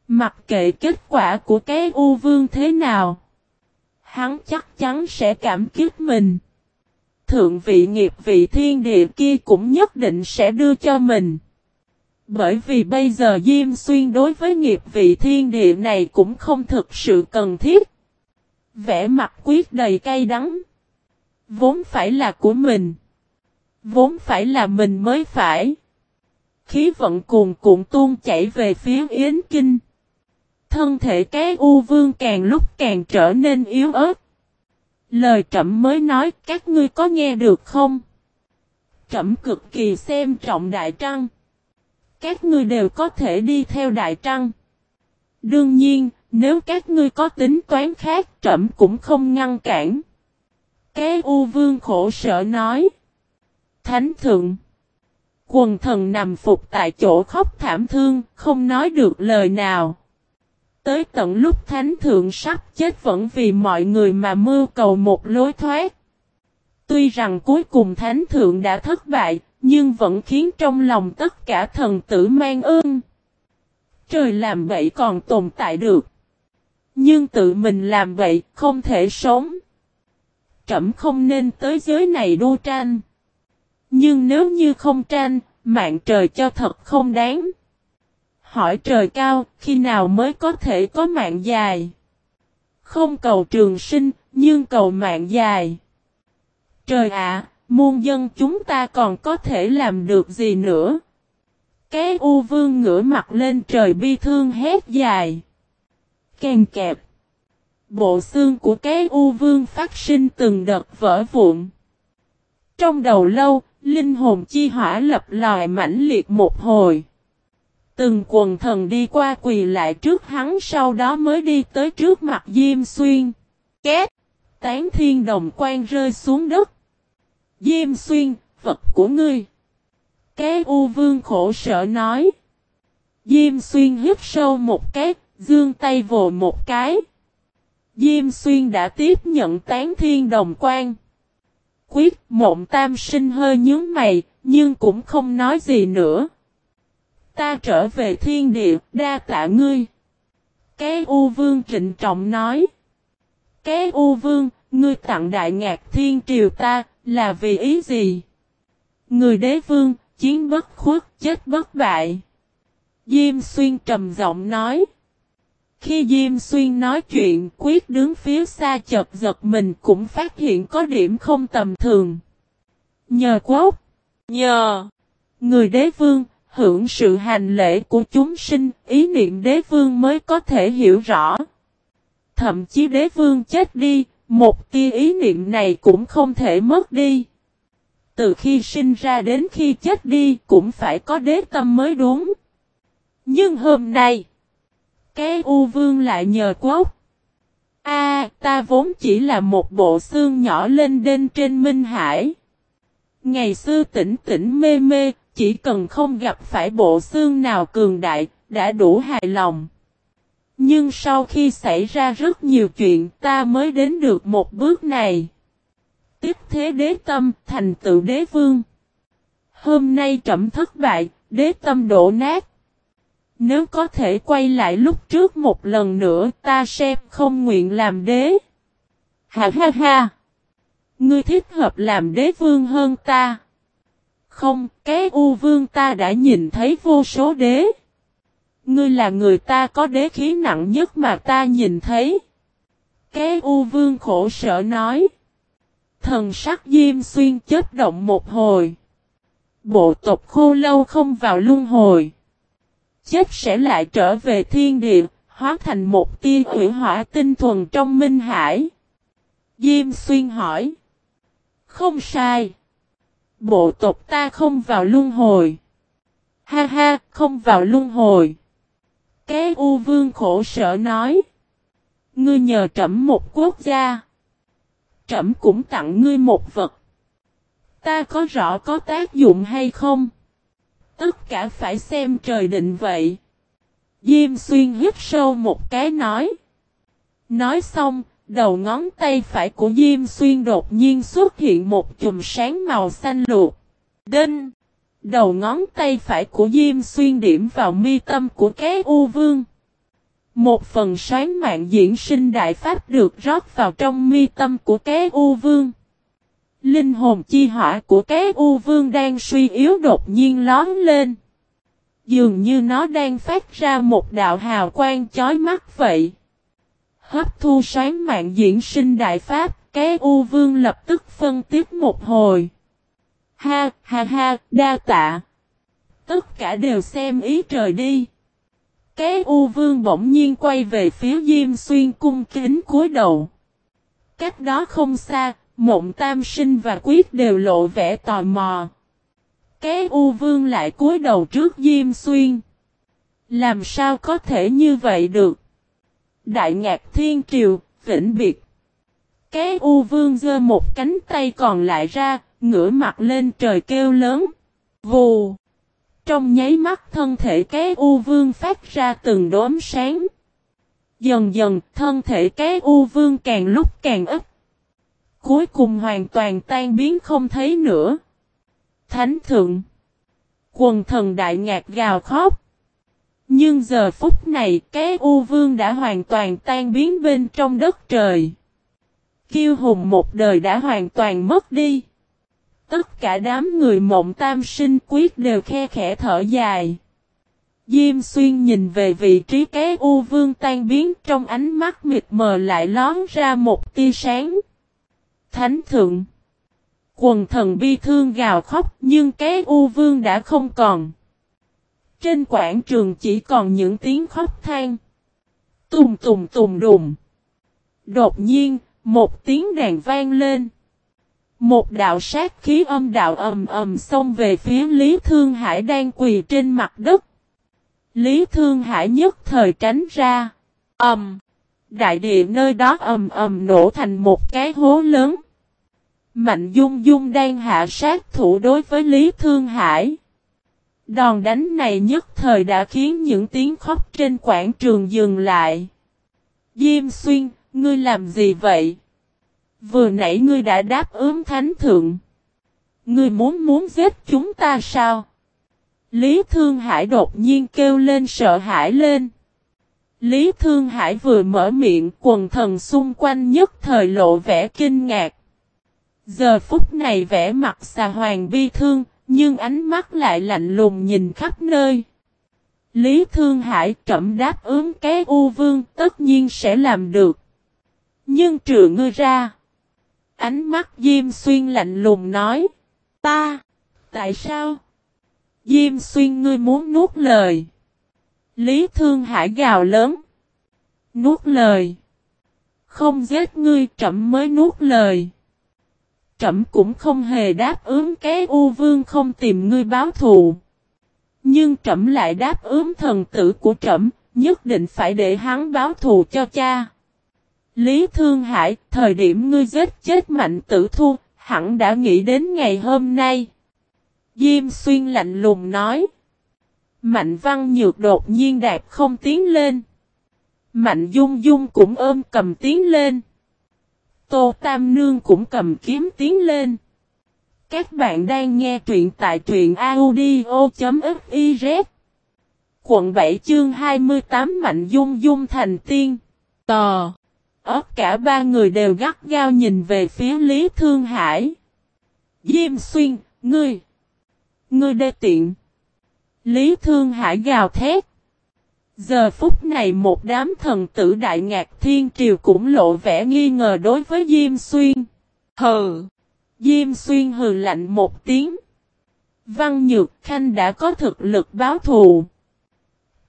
Mặc kệ kết quả của cái U Vương thế nào. Hắn chắc chắn sẽ cảm kích mình. Thượng vị nghiệp vị thiên địa kia cũng nhất định sẽ đưa cho mình. Bởi vì bây giờ Diêm Xuyên đối với nghiệp vị thiên địa này cũng không thực sự cần thiết. Vẽ mặt quyết đầy cay đắng. Vốn phải là của mình. Vốn phải là mình mới phải. Khí vận cuồn cuộn tuôn chảy về phía Yến Kinh. Thân thể cái U Vương càng lúc càng trở nên yếu ớt. Lời trẫm mới nói các ngươi có nghe được không? Trẫm cực kỳ xem trọng Đại Trăng. Các ngươi đều có thể đi theo Đại Trăng. Đương nhiên, nếu các ngươi có tính toán khác trẫm cũng không ngăn cản. Cái U Vương khổ sở nói. Thánh thượng. Quần thần nằm phục tại chỗ khóc thảm thương, không nói được lời nào. Tới tận lúc thánh thượng sắp chết vẫn vì mọi người mà mưu cầu một lối thoát. Tuy rằng cuối cùng thánh thượng đã thất bại, nhưng vẫn khiến trong lòng tất cả thần tử mang ơn. Trời làm vậy còn tồn tại được. Nhưng tự mình làm vậy không thể sống. Trẩm không nên tới giới này đô tranh. Nhưng nếu như không tranh, mạng trời cho thật không đáng. Hỏi trời cao, khi nào mới có thể có mạng dài? Không cầu trường sinh, nhưng cầu mạng dài. Trời ạ, muôn dân chúng ta còn có thể làm được gì nữa? Cái u vương ngửa mặt lên trời bi thương hét dài. Càng kẹp. Bộ xương của cái u vương phát sinh từng đợt vỡ vụn. Trong đầu lâu, linh hồn chi hỏa lập lòi mãnh liệt một hồi. Từng quần thần đi qua quỳ lại trước hắn sau đó mới đi tới trước mặt Diêm Xuyên. Két! Tán thiên đồng quan rơi xuống đất. Diêm Xuyên, vật của ngươi. Cái U Vương khổ sở nói. Diêm Xuyên hít sâu một cái, dương tay vồ một cái. Diêm Xuyên đã tiếp nhận tán thiên đồng quan. Quyết mộng tam sinh hơi nhướng mày, nhưng cũng không nói gì nữa. Ta trở về thiên địa, đa tạ ngươi. Cái U Vương trịnh trọng nói. Cái U Vương, ngươi tặng đại ngạc thiên triều ta, là vì ý gì? Người đế vương, chiến bất khuất, chết bất bại. Diêm Xuyên trầm giọng nói. Khi Diêm Xuyên nói chuyện, quyết đứng phía xa chật giật mình cũng phát hiện có điểm không tầm thường. Nhờ quốc, nhờ người đế vương, hưởng sự hành lễ của chúng sinh, ý niệm đế vương mới có thể hiểu rõ. Thậm chí đế vương chết đi, một tia ý niệm này cũng không thể mất đi. Từ khi sinh ra đến khi chết đi cũng phải có đế tâm mới đúng. Nhưng hôm nay, cái U Vương lại nhờ quốc. A, ta vốn chỉ là một bộ xương nhỏ lên đên trên Minh Hải. Ngày xưa tỉnh tỉnh mê mê, chỉ cần không gặp phải bộ xương nào cường đại, đã đủ hài lòng. Nhưng sau khi xảy ra rất nhiều chuyện ta mới đến được một bước này. Tiếp thế đế tâm thành tựu đế vương. Hôm nay trẫm thất bại, đế tâm đổ nát. Nếu có thể quay lại lúc trước một lần nữa ta xem không nguyện làm đế. Ha ha ha! Ngươi thích hợp làm đế vương hơn ta. Không, cái u vương ta đã nhìn thấy vô số đế. Ngươi là người ta có đế khí nặng nhất mà ta nhìn thấy. Cái u vương khổ sở nói. Thần sắc diêm xuyên chết động một hồi. Bộ tộc khô lâu không vào luân hồi. Chết sẽ lại trở về thiên địa, hóa thành một tia hủy hỏa tinh thuần trong minh hải. Diêm xuyên hỏi. Không sai. Bộ tộc ta không vào luân hồi. Ha ha, không vào luân hồi. Cái U Vương khổ sở nói. Ngươi nhờ trẫm một quốc gia. Trẫm cũng tặng ngươi một vật. Ta có rõ có tác dụng hay không? Tất cả phải xem trời định vậy. Diêm xuyên hít sâu một cái nói. Nói xong, đầu ngón tay phải của Diêm xuyên đột nhiên xuất hiện một chùm sáng màu xanh luộc. Đinh! Đầu ngón tay phải của Diêm xuyên điểm vào mi tâm của cái U Vương. Một phần sáng mạng diễn sinh đại pháp được rót vào trong mi tâm của cái U Vương. Linh hồn chi hỏa của cái U Vương đang suy yếu đột nhiên lón lên. Dường như nó đang phát ra một đạo hào quang chói mắt vậy. Hấp thu sáng mạng diễn sinh đại pháp, cái U Vương lập tức phân tiếp một hồi. Ha, ha ha, đa tạ. Tất cả đều xem ý trời đi. Cái U Vương bỗng nhiên quay về phía Diêm Xuyên cung kính cúi đầu. Cách đó không xa, Mộng Tam Sinh và Quyết đều lộ vẻ tò mò. Cái U Vương lại cúi đầu trước Diêm Xuyên. Làm sao có thể như vậy được? Đại Ngạc Thiên Triều, Vĩnh Biệt. Cái U Vương giơ một cánh tay còn lại ra, ngửa mặt lên trời kêu lớn. Vù! Trong nháy mắt thân thể cái U Vương phát ra từng đốm sáng. Dần dần thân thể cái U Vương càng lúc càng ít. Cuối cùng hoàn toàn tan biến không thấy nữa. Thánh thượng. Quần thần đại ngạc gào khóc. Nhưng giờ phút này, cái U Vương đã hoàn toàn tan biến bên trong đất trời. Kiêu hùng một đời đã hoàn toàn mất đi. Tất cả đám người mộng tam sinh quyết đều khe khẽ thở dài. Diêm xuyên nhìn về vị trí cái U Vương tan biến trong ánh mắt mịt mờ lại lón ra một tia sáng. Thánh thượng. Quần thần bi thương gào khóc nhưng cái U Vương đã không còn. Trên quảng trường chỉ còn những tiếng khóc than. Tùng tùng tùng đùng. Đột nhiên, một tiếng đàn vang lên. Một đạo sát khí âm đạo ầm ầm xông về phía Lý Thương Hải đang quỳ trên mặt đất. Lý Thương Hải nhất thời tránh ra. Ầm. đại địa nơi đó ầm ầm nổ thành một cái hố lớn. Mạnh Dung Dung đang hạ sát thủ đối với Lý Thương Hải. Đòn đánh này nhất thời đã khiến những tiếng khóc trên quảng trường dừng lại. Diêm Xuyên, ngươi làm gì vậy? Vừa nãy ngươi đã đáp ứng thánh thượng. Ngươi muốn muốn giết chúng ta sao? Lý Thương Hải đột nhiên kêu lên sợ hãi lên. Lý Thương Hải vừa mở miệng quần thần xung quanh nhất thời lộ vẻ kinh ngạc. Giờ phút này vẻ mặt xà hoàng bi thương, nhưng ánh mắt lại lạnh lùng nhìn khắp nơi. Lý Thương Hải chậm đáp ứng cái U Vương tất nhiên sẽ làm được. Nhưng trừ ngươi ra. Ánh mắt Diêm Xuyên lạnh lùng nói. Ta. Tại sao? Diêm Xuyên ngươi muốn nuốt lời. Lý Thương Hải gào lớn. Nuốt lời. Không giết ngươi chậm mới nuốt lời trẫm cũng không hề đáp ứng cái U Vương không tìm ngươi báo thù. Nhưng trẫm lại đáp ứng thần tử của trẫm, nhất định phải để hắn báo thù cho cha. Lý Thương Hải, thời điểm ngươi giết chết mạnh tử thu, hẳn đã nghĩ đến ngày hôm nay. Diêm xuyên lạnh lùng nói. Mạnh văn nhược đột nhiên đạp không tiến lên. Mạnh dung dung cũng ôm cầm tiến lên. Tô Tam Nương cũng cầm kiếm tiến lên. Các bạn đang nghe truyện tại truyện audio.fiz Quận 7 chương 28 Mạnh Dung Dung thành tiên. Tò. Ất cả ba người đều gắt gao nhìn về phía Lý Thương Hải. Diêm xuyên, ngươi. Ngươi đê tiện. Lý Thương Hải gào thét. Giờ phút này một đám thần tử đại ngạc thiên triều cũng lộ vẻ nghi ngờ đối với Diêm Xuyên. Hừ! Diêm Xuyên hừ lạnh một tiếng. Văn Nhược Khanh đã có thực lực báo thù.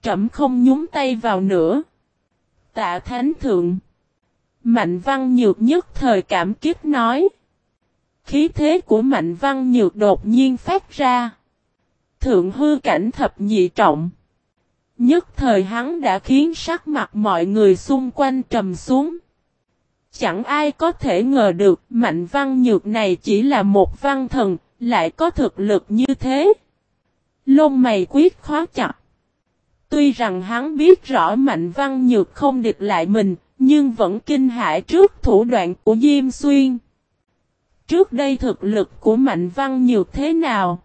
Trẩm không nhúng tay vào nữa. Tạ Thánh Thượng. Mạnh Văn Nhược nhất thời cảm kích nói. Khí thế của Mạnh Văn Nhược đột nhiên phát ra. Thượng hư cảnh thập nhị trọng. Nhất thời hắn đã khiến sắc mặt mọi người xung quanh trầm xuống. Chẳng ai có thể ngờ được mạnh văn nhược này chỉ là một văn thần, lại có thực lực như thế. Lông mày quyết khó chặt. Tuy rằng hắn biết rõ mạnh văn nhược không địch lại mình, nhưng vẫn kinh hãi trước thủ đoạn của Diêm Xuyên. Trước đây thực lực của mạnh văn nhược thế nào?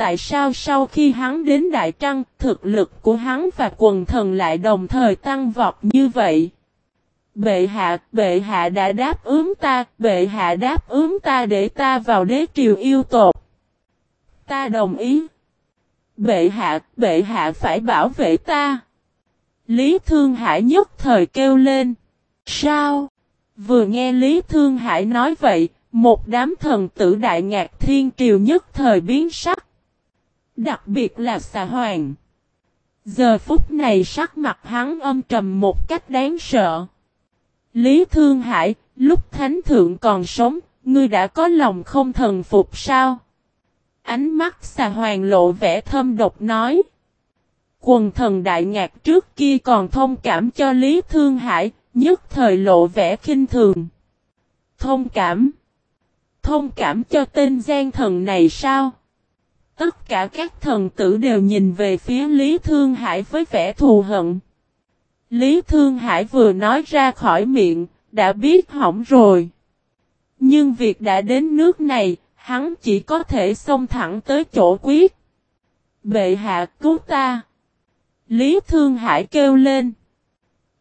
Tại sao sau khi hắn đến Đại Trăng, thực lực của hắn và quần thần lại đồng thời tăng vọt như vậy? Bệ hạ, bệ hạ đã đáp ứng ta, bệ hạ đáp ứng ta để ta vào đế triều yêu tột. Ta đồng ý. Bệ hạ, bệ hạ phải bảo vệ ta. Lý Thương Hải nhất thời kêu lên. Sao? Vừa nghe Lý Thương Hải nói vậy, một đám thần tử đại ngạc thiên triều nhất thời biến sắc. Đặc biệt là xà hoàng. Giờ phút này sắc mặt hắn âm trầm một cách đáng sợ. Lý Thương Hải, lúc Thánh Thượng còn sống, ngươi đã có lòng không thần phục sao? Ánh mắt xà hoàng lộ vẻ thâm độc nói. Quần thần đại ngạc trước kia còn thông cảm cho Lý Thương Hải, nhất thời lộ vẻ khinh thường. Thông cảm. Thông cảm cho tên gian thần này sao? Tất cả các thần tử đều nhìn về phía Lý Thương Hải với vẻ thù hận. Lý Thương Hải vừa nói ra khỏi miệng, đã biết hỏng rồi. Nhưng việc đã đến nước này, hắn chỉ có thể xông thẳng tới chỗ quyết. Bệ hạ cứu ta. Lý Thương Hải kêu lên.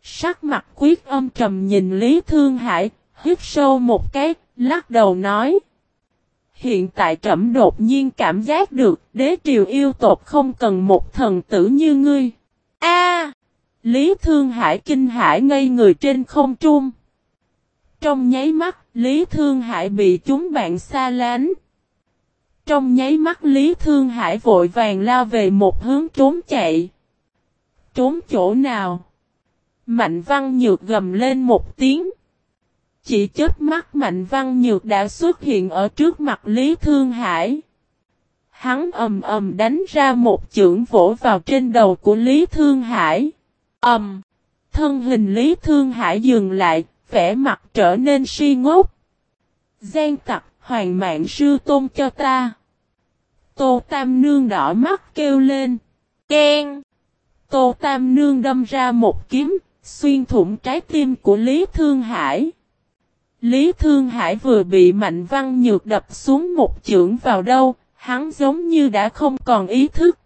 Sắc mặt quyết âm trầm nhìn Lý Thương Hải, hít sâu một cái, lắc đầu nói. Hiện tại trẫm đột nhiên cảm giác được đế triều yêu tộc không cần một thần tử như ngươi. A! Lý Thương Hải kinh hải ngây người trên không trung. Trong nháy mắt, Lý Thương Hải bị chúng bạn xa lánh. Trong nháy mắt Lý Thương Hải vội vàng lao về một hướng trốn chạy. Trốn chỗ nào? Mạnh Văn Nhược gầm lên một tiếng. Chỉ chết mắt Mạnh Văn Nhược đã xuất hiện ở trước mặt Lý Thương Hải. Hắn ầm ầm đánh ra một chưởng vỗ vào trên đầu của Lý Thương Hải. Ầm! thân hình Lý Thương Hải dừng lại, vẻ mặt trở nên si ngốc. Gian tặc, hoàng mạng sư tôn cho ta. Tô Tam Nương đỏ mắt kêu lên. Ken! Tô Tam Nương đâm ra một kiếm, xuyên thủng trái tim của Lý Thương Hải. Lý Thương Hải vừa bị Mạnh Văn Nhược đập xuống một chưởng vào đâu, hắn giống như đã không còn ý thức.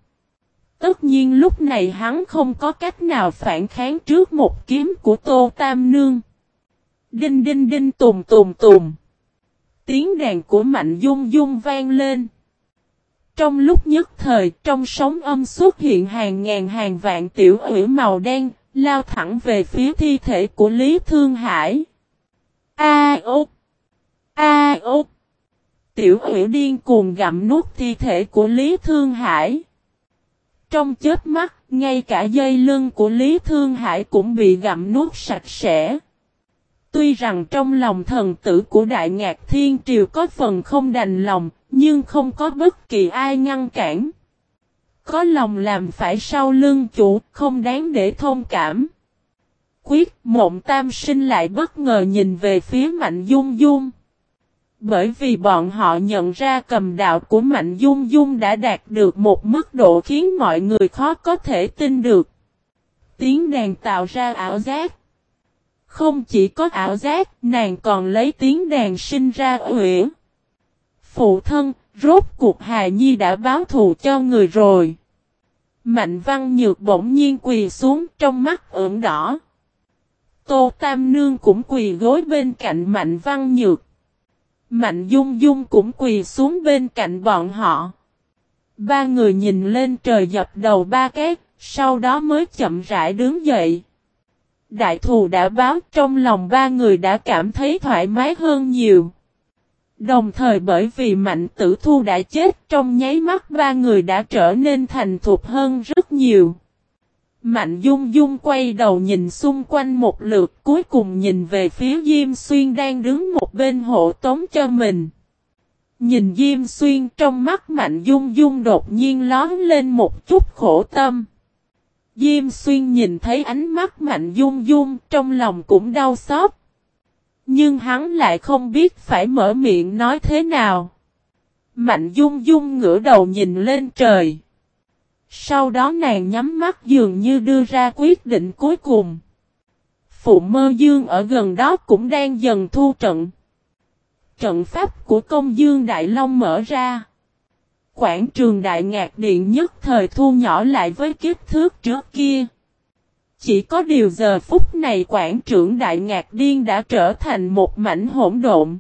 Tất nhiên lúc này hắn không có cách nào phản kháng trước một kiếm của Tô Tam Nương. Đinh đinh đinh tùm tùm tùm. Tiếng đàn của Mạnh Dung Dung vang lên. Trong lúc nhất thời, trong sóng âm xuất hiện hàng ngàn hàng vạn tiểu ủy màu đen, lao thẳng về phía thi thể của Lý Thương Hải. A ô! A ô! Tiểu hủy điên cuồng gặm nuốt thi thể của Lý Thương Hải. Trong chết mắt, ngay cả dây lưng của Lý Thương Hải cũng bị gặm nuốt sạch sẽ. Tuy rằng trong lòng thần tử của Đại Ngạc Thiên Triều có phần không đành lòng, nhưng không có bất kỳ ai ngăn cản. Có lòng làm phải sau lưng chủ, không đáng để thông cảm. Quyết mộng tam sinh lại bất ngờ nhìn về phía Mạnh Dung Dung. Bởi vì bọn họ nhận ra cầm đạo của Mạnh Dung Dung đã đạt được một mức độ khiến mọi người khó có thể tin được. Tiếng đàn tạo ra ảo giác. Không chỉ có ảo giác, nàng còn lấy tiếng đàn sinh ra uyển. Phụ thân, rốt cuộc Hà Nhi đã báo thù cho người rồi. Mạnh văn nhược bỗng nhiên quỳ xuống trong mắt ửng đỏ. Tô Tam Nương cũng quỳ gối bên cạnh Mạnh văn nhược. Mạnh Dung Dung cũng quỳ xuống bên cạnh bọn họ. Ba người nhìn lên trời dập đầu ba cái, sau đó mới chậm rãi đứng dậy. Đại thù đã báo trong lòng ba người đã cảm thấy thoải mái hơn nhiều. Đồng thời bởi vì mạnh tử thu đã chết trong nháy mắt ba người đã trở nên thành thục hơn rất nhiều. Mạnh dung dung quay đầu nhìn xung quanh một lượt, cuối cùng nhìn về phía Diêm Xuyên đang đứng một bên hộ tống cho mình. Nhìn Diêm Xuyên trong mắt Mạnh dung dung đột nhiên lón lên một chút khổ tâm. Diêm Xuyên nhìn thấy ánh mắt Mạnh dung dung trong lòng cũng đau xót. Nhưng hắn lại không biết phải mở miệng nói thế nào. Mạnh dung dung ngửa đầu nhìn lên trời. Sau đó nàng nhắm mắt dường như đưa ra quyết định cuối cùng. Phụ mơ dương ở gần đó cũng đang dần thu trận. Trận pháp của công dương Đại Long mở ra. Quảng trường Đại Ngạc Điện nhất thời thu nhỏ lại với kích thước trước kia. Chỉ có điều giờ phút này quảng trưởng Đại Ngạc Điên đã trở thành một mảnh hỗn độn.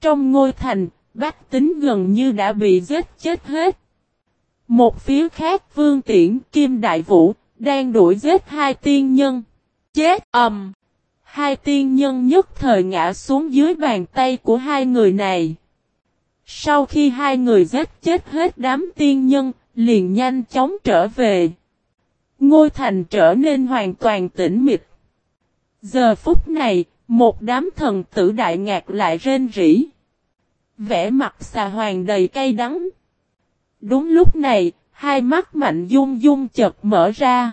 Trong ngôi thành, bách tính gần như đã bị giết chết hết. Một phía khác Vương Tiễn Kim Đại Vũ đang đuổi giết hai tiên nhân. Chết ầm! hai tiên nhân nhất thời ngã xuống dưới bàn tay của hai người này. Sau khi hai người giết chết hết đám tiên nhân, liền nhanh chóng trở về. Ngôi thành trở nên hoàn toàn tĩnh mịch. Giờ phút này, một đám thần tử đại ngạc lại rên rỉ. Vẽ mặt xà hoàng đầy cay đắng. Đúng lúc này, hai mắt mạnh dung dung chật mở ra.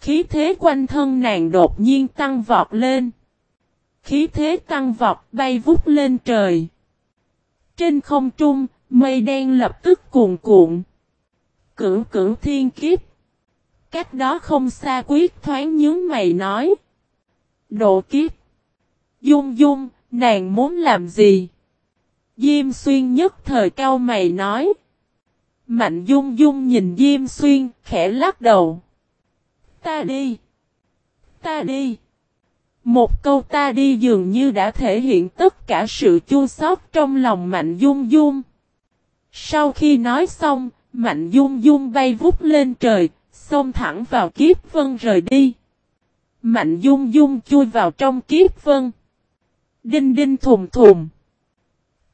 Khí thế quanh thân nàng đột nhiên tăng vọt lên. Khí thế tăng vọt bay vút lên trời. Trên không trung, mây đen lập tức cuồn cuộn. Cửu cửu thiên kiếp. Cách đó không xa quyết thoáng nhướng mày nói. Độ kiếp. Dung dung, nàng muốn làm gì? Diêm xuyên nhất thời cao mày nói. Mạnh dung dung nhìn Diêm xuyên, khẽ lắc đầu. Ta đi. Ta đi. Một câu ta đi dường như đã thể hiện tất cả sự chua xót trong lòng Mạnh Dung Dung. Sau khi nói xong, Mạnh Dung Dung bay vút lên trời, xông thẳng vào kiếp vân rời đi. Mạnh Dung Dung chui vào trong kiếp vân. Đinh đinh thùng thùng.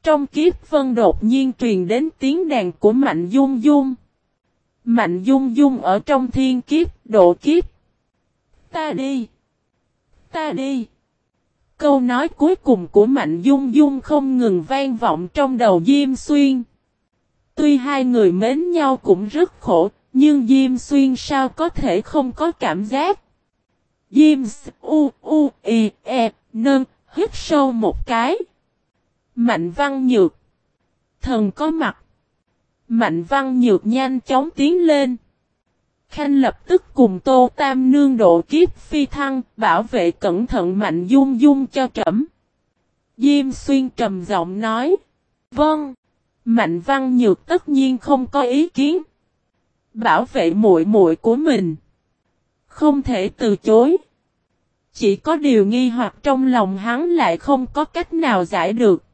Trong kiếp vân đột nhiên truyền đến tiếng đàn của Mạnh Dung Dung. Mạnh Dung Dung ở trong thiên kiếp, độ kiếp. Ta đi. Ta đi. Câu nói cuối cùng của Mạnh Dung Dung không ngừng vang vọng trong đầu Diêm Xuyên. Tuy hai người mến nhau cũng rất khổ, nhưng Diêm Xuyên sao có thể không có cảm giác. Diêm U U I E nâng hít sâu một cái. Mạnh văn nhược. Thần có mặt. Mạnh văn nhược nhanh chóng tiến lên. Khanh lập tức cùng Tô Tam Nương độ kiếp phi thăng, bảo vệ cẩn thận Mạnh Dung Dung cho trẫm. Diêm Xuyên trầm giọng nói. Vâng. Mạnh Văn Nhược tất nhiên không có ý kiến. Bảo vệ muội muội của mình. Không thể từ chối. Chỉ có điều nghi hoặc trong lòng hắn lại không có cách nào giải được.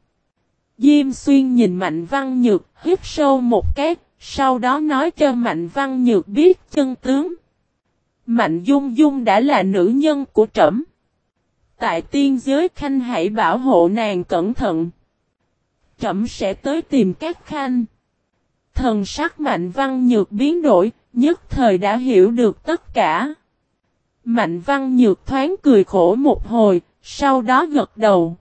Diêm Xuyên nhìn Mạnh Văn Nhược, hít sâu một cái, sau đó nói cho Mạnh Văn Nhược biết chân tướng. Mạnh Dung Dung đã là nữ nhân của trẫm. Tại tiên giới khanh hãy bảo hộ nàng cẩn thận. Trẫm sẽ tới tìm các khanh. Thần sắc Mạnh Văn Nhược biến đổi, nhất thời đã hiểu được tất cả. Mạnh Văn Nhược thoáng cười khổ một hồi, sau đó gật đầu.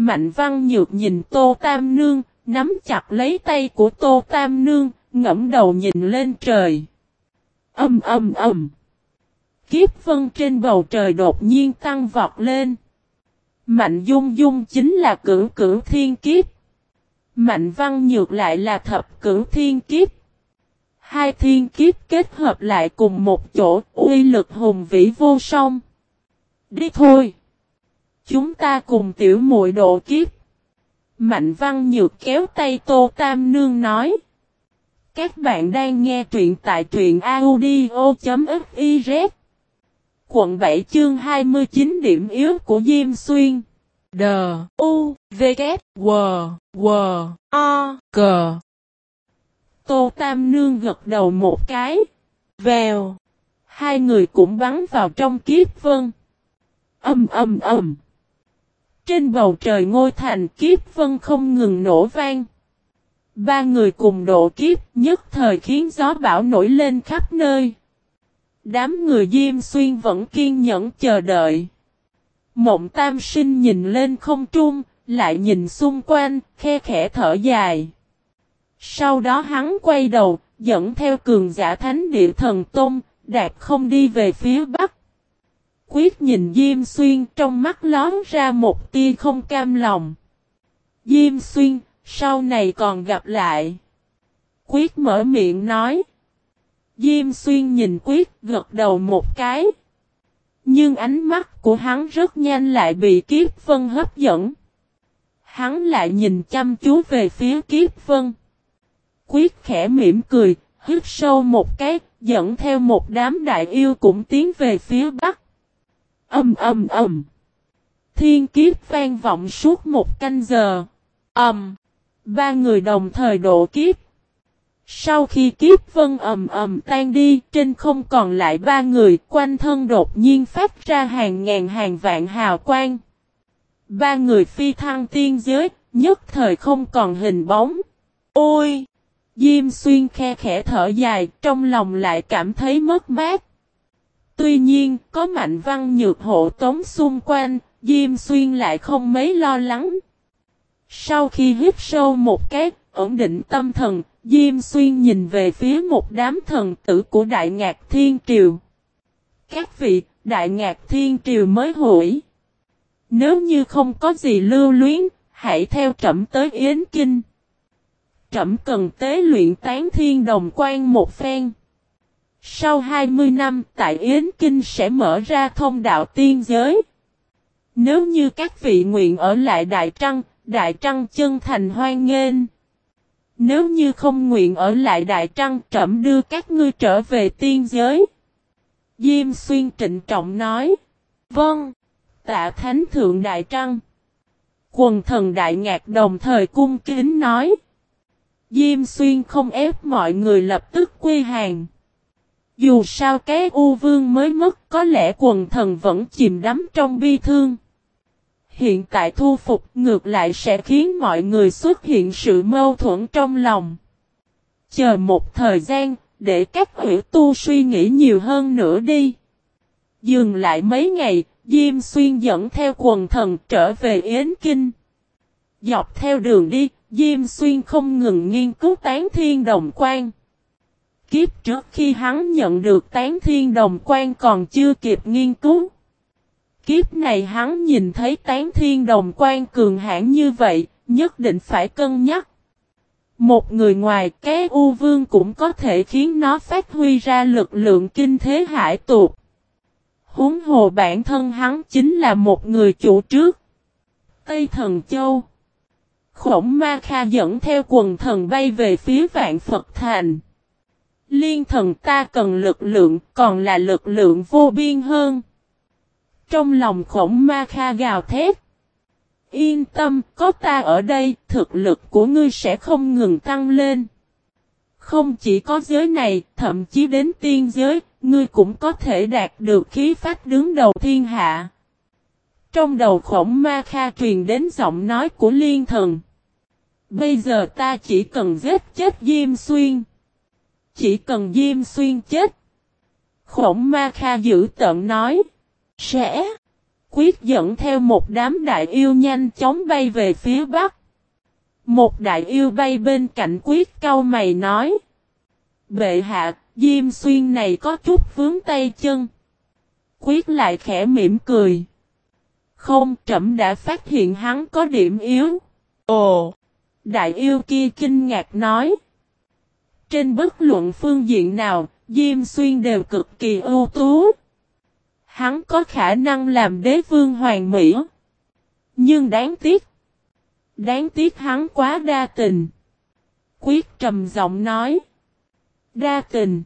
Mạnh Văn Nhược nhìn Tô Tam Nương, nắm chặt lấy tay của Tô Tam Nương, ngẫm đầu nhìn lên trời. Âm âm âm. Kiếp vân trên bầu trời đột nhiên tăng vọt lên. Mạnh dung dung chính là cửu cửu thiên kiếp. Mạnh văn nhược lại là thập cửu thiên kiếp. Hai thiên kiếp kết hợp lại cùng một chỗ, uy lực hùng vĩ vô song. Đi thôi. Chúng ta cùng tiểu muội độ kiếp. Mạnh văn nhược kéo tay Tô Tam Nương nói. Các bạn đang nghe truyện tại truyện audio.fiz Quận 7 chương 29 điểm yếu của Diêm Xuyên. D, U, V, K, W W, O C Tô Tam Nương gật đầu một cái. Vèo. Hai người cũng bắn vào trong kiếp vân. Âm âm âm trên bầu trời ngôi thành kiếp vân không ngừng nổ vang. Ba người cùng độ kiếp nhất thời khiến gió bão nổi lên khắp nơi. Đám người Diêm Xuyên vẫn kiên nhẫn chờ đợi. Mộng tam sinh nhìn lên không trung, lại nhìn xung quanh, khe khẽ thở dài. Sau đó hắn quay đầu, dẫn theo cường giả thánh địa thần tôn, đạp không đi về phía bắc. Quyết nhìn Diêm Xuyên trong mắt lón ra một tia không cam lòng. Diêm Xuyên, sau này còn gặp lại. Quyết mở miệng nói. Diêm Xuyên nhìn Quyết gật đầu một cái. Nhưng ánh mắt của hắn rất nhanh lại bị Kiếp Vân hấp dẫn. Hắn lại nhìn chăm chú về phía Kiếp Vân. Quyết khẽ mỉm cười, hít sâu một cái, dẫn theo một đám đại yêu cũng tiến về phía bắc. Âm âm âm. Thiên kiếp vang vọng suốt một canh giờ. Ầm. ba người đồng thời độ kiếp. Sau khi kiếp vân ầm ầm tan đi, trên không còn lại ba người, quanh thân đột nhiên phát ra hàng ngàn hàng vạn hào quang. Ba người phi thăng tiên giới, nhất thời không còn hình bóng. Ôi! Diêm xuyên khe khẽ thở dài, trong lòng lại cảm thấy mất mát. Tuy nhiên, có mạnh văn nhược hộ tống xung quanh, Diêm xuyên lại không mấy lo lắng. Sau khi hít sâu một cái, ổn định tâm thần, Diêm xuyên nhìn về phía một đám thần tử của Đại Ngạc Thiên Triều. Các vị, Đại Ngạc Thiên Triều mới hủy. Nếu như không có gì lưu luyến, hãy theo trẩm tới Yến Kinh. Trẩm cần tế luyện tán thiên đồng quan một phen. Sau 20 năm tại Yến Kinh sẽ mở ra thông đạo tiên giới. Nếu như các vị nguyện ở lại Đại Trăng, Đại Trăng chân thành hoan nghênh. Nếu như không nguyện ở lại Đại Trăng trẩm đưa các ngươi trở về tiên giới. Diêm xuyên trịnh trọng nói. Vâng. Tạ Thánh Thượng Đại Trăng. Quần thần Đại Ngạc đồng thời cung kính nói. Diêm xuyên không ép mọi người lập tức quy hàng. Dù sao cái U Vương mới mất có lẽ quần thần vẫn chìm đắm trong bi thương. Hiện tại thu phục ngược lại sẽ khiến mọi người xuất hiện sự mâu thuẫn trong lòng. Chờ một thời gian, để các hữu tu suy nghĩ nhiều hơn nữa đi. Dừng lại mấy ngày, Diêm Xuyên dẫn theo quần thần trở về Yến Kinh. Dọc theo đường đi, Diêm Xuyên không ngừng nghiên cứu tán thiên đồng quan. Kiếp trước khi hắn nhận được tán thiên đồng quan còn chưa kịp nghiên cứu. Kiếp này hắn nhìn thấy tán thiên đồng quan cường hãn như vậy, nhất định phải cân nhắc. Một người ngoài cái U Vương cũng có thể khiến nó phát huy ra lực lượng kinh thế hải tuột. Húng hồ bản thân hắn chính là một người chủ trước. Tây Thần Châu Khổng Ma Kha dẫn theo quần thần bay về phía vạn Phật Thành. Liên thần ta cần lực lượng còn là lực lượng vô biên hơn. Trong lòng khổng ma kha gào thét. Yên tâm, có ta ở đây, thực lực của ngươi sẽ không ngừng tăng lên. Không chỉ có giới này, thậm chí đến tiên giới, ngươi cũng có thể đạt được khí phách đứng đầu thiên hạ. Trong đầu khổng ma kha truyền đến giọng nói của liên thần. Bây giờ ta chỉ cần giết chết Diêm Xuyên. Chỉ cần Diêm Xuyên chết. Khổng ma kha giữ tận nói. Sẽ. Quyết dẫn theo một đám đại yêu nhanh chóng bay về phía bắc. Một đại yêu bay bên cạnh quyết cao mày nói. Bệ hạ, Diêm Xuyên này có chút vướng tay chân. Quyết lại khẽ mỉm cười. Không, trẫm đã phát hiện hắn có điểm yếu. Ồ! Đại yêu kia kinh ngạc nói. Trên bất luận phương diện nào, Diêm Xuyên đều cực kỳ ưu tú. Hắn có khả năng làm đế vương hoàng mỹ. Nhưng đáng tiếc. Đáng tiếc hắn quá đa tình. Quyết trầm giọng nói. Đa tình.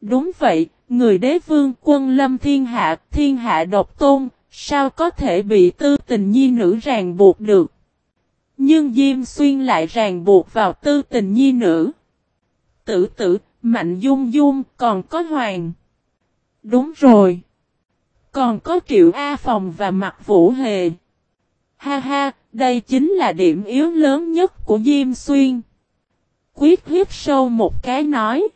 Đúng vậy, người đế vương quân lâm thiên hạ, thiên hạ độc tôn, sao có thể bị tư tình nhi nữ ràng buộc được. Nhưng Diêm Xuyên lại ràng buộc vào tư tình nhi nữ. Tử tử, mạnh dung dung, còn có hoàng. Đúng rồi. Còn có triệu A Phòng và mặt vũ hề. Ha ha, đây chính là điểm yếu lớn nhất của Diêm Xuyên. Quyết hiếp sâu một cái nói.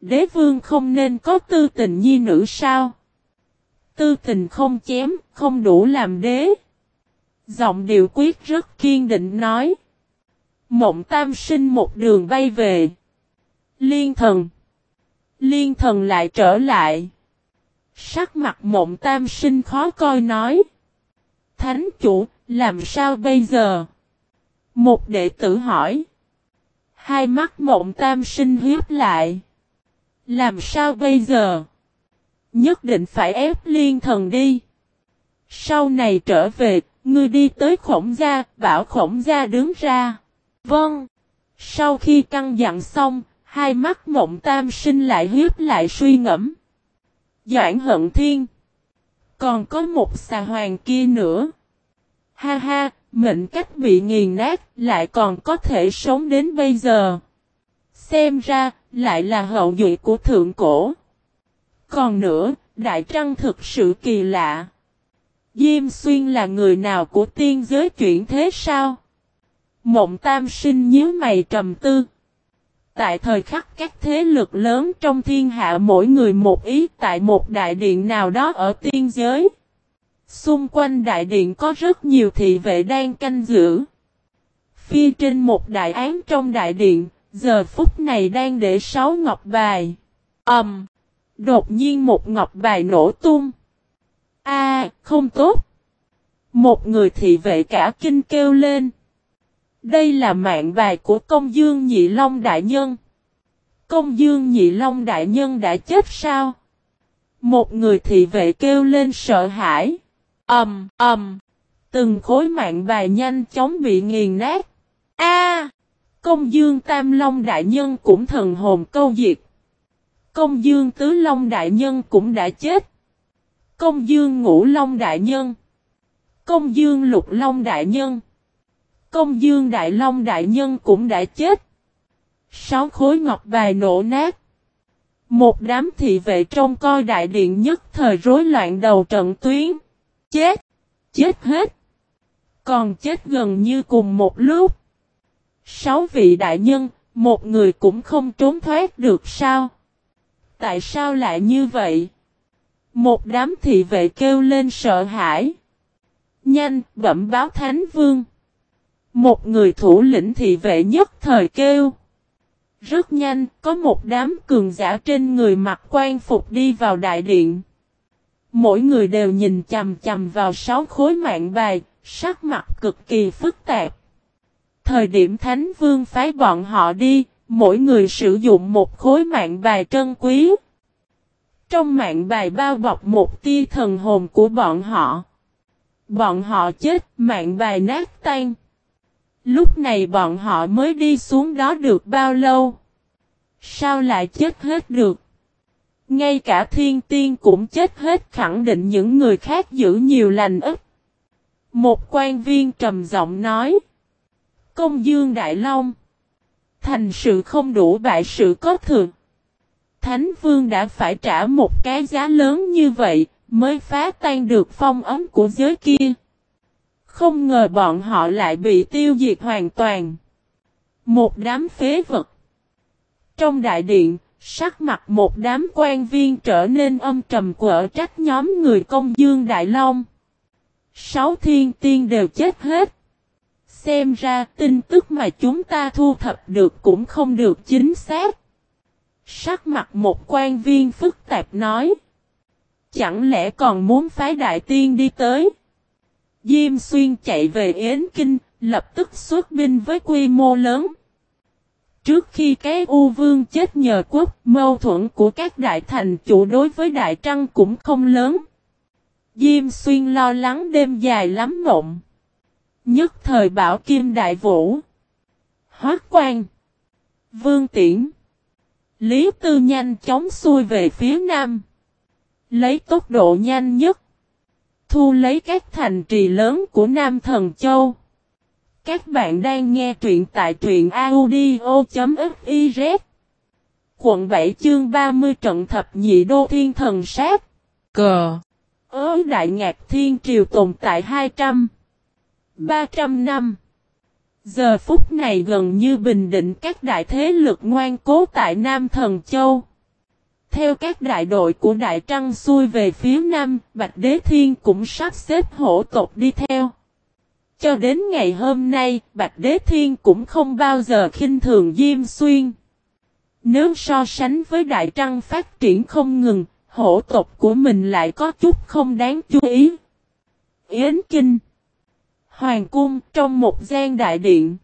Đế vương không nên có tư tình nhi nữ sao? Tư tình không chém, không đủ làm đế. Giọng điệu quyết rất kiên định nói. Mộng tam sinh một đường bay về. Liên thần. Liên thần lại trở lại. Sắc mặt mộng tam sinh khó coi nói. Thánh chủ, làm sao bây giờ? Một đệ tử hỏi. Hai mắt mộng tam sinh hiếp lại. Làm sao bây giờ? Nhất định phải ép liên thần đi. Sau này trở về, ngươi đi tới khổng gia, bảo khổng gia đứng ra. Vâng. Sau khi căng dặn xong, hai mắt mộng tam sinh lại hiếp lại suy ngẫm. Doãn hận thiên. Còn có một xà hoàng kia nữa. Ha ha, mệnh cách bị nghiền nát, lại còn có thể sống đến bây giờ. Xem ra, lại là hậu duệ của thượng cổ. Còn nữa, Đại Trăng thực sự kỳ lạ. Diêm Xuyên là người nào của tiên giới chuyển thế sao? Mộng tam sinh nhíu mày trầm tư. Tại thời khắc các thế lực lớn trong thiên hạ mỗi người một ý tại một đại điện nào đó ở tiên giới. Xung quanh đại điện có rất nhiều thị vệ đang canh giữ. phi trên một đại án trong đại điện, giờ phút này đang để sáu ngọc bài. Ẩm! Um, đột nhiên một ngọc bài nổ tung. A, không tốt! Một người thị vệ cả kinh kêu lên. Đây là mạng bài của công dương nhị long đại nhân. Công dương nhị long đại nhân đã chết sao? Một người thị vệ kêu lên sợ hãi. Ầm, ầm. Từng khối mạng bài nhanh chóng bị nghiền nát. A! công dương tam long đại nhân cũng thần hồn câu diệt. Công dương tứ long đại nhân cũng đã chết. Công dương ngũ long đại nhân. Công dương lục long đại nhân. Công dương đại long đại nhân cũng đã chết. Sáu khối ngọc bài nổ nát. Một đám thị vệ trong coi đại điện nhất thời rối loạn đầu trận tuyến. Chết! Chết hết! Còn chết gần như cùng một lúc. Sáu vị đại nhân, một người cũng không trốn thoát được sao? Tại sao lại như vậy? Một đám thị vệ kêu lên sợ hãi. Nhanh, bẩm báo Thánh Vương. Một người thủ lĩnh thị vệ nhất thời kêu. Rất nhanh, có một đám cường giả trên người mặc quan phục đi vào đại điện. Mỗi người đều nhìn chầm chầm vào sáu khối mạng bài, sắc mặt cực kỳ phức tạp. Thời điểm Thánh Vương phái bọn họ đi, mỗi người sử dụng một khối mạng bài trân quý. Trong mạng bài bao bọc một tia thần hồn của bọn họ. Bọn họ chết, mạng bài nát tan. Lúc này bọn họ mới đi xuống đó được bao lâu? Sao lại chết hết được? Ngay cả thiên tiên cũng chết hết khẳng định những người khác giữ nhiều lành ít. Một quan viên trầm giọng nói. Công dương Đại Long. Thành sự không đủ bại sự có thường. Thánh vương đã phải trả một cái giá lớn như vậy, mới phá tan được phong ấm của giới kia. Không ngờ bọn họ lại bị tiêu diệt hoàn toàn. Một đám phế vật. Trong đại điện, sắc mặt một đám quan viên trở nên âm trầm quở trách nhóm người công dương Đại Long. Sáu thiên tiên đều chết hết. Xem ra tin tức mà chúng ta thu thập được cũng không được chính xác. Sắc mặt một quan viên phức tạp nói. Chẳng lẽ còn muốn phái đại tiên đi tới? Diêm xuyên chạy về Yến Kinh, lập tức xuất binh với quy mô lớn. Trước khi cái U Vương chết nhờ quốc, mâu thuẫn của các đại thành chủ đối với Đại Trăng cũng không lớn. Diêm xuyên lo lắng đêm dài lắm mộng. Nhất thời bảo Kim Đại Vũ. Hoác Quang, Vương Tiễn. Lý Tư nhanh chóng xuôi về phía nam. Lấy tốc độ nhanh nhất. Thu lấy các thành trì lớn của Nam Thần Châu. Các bạn đang nghe truyện tại truyện audio.fiz. Quận 7 chương 30 trận thập nhị đô thiên thần sát. Cờ. Ớ đại ngạc thiên triều tồn tại 200. 300 năm. Giờ phút này gần như bình định các đại thế lực ngoan cố tại Nam Thần Châu. Theo các đại đội của Đại Trăng xuôi về phía Nam, Bạch Đế Thiên cũng sắp xếp hổ tộc đi theo. Cho đến ngày hôm nay, Bạch Đế Thiên cũng không bao giờ khinh thường Diêm Xuyên. Nếu so sánh với Đại Trăng phát triển không ngừng, hổ tộc của mình lại có chút không đáng chú ý. Yến Kinh Hoàng cung trong một gian đại điện.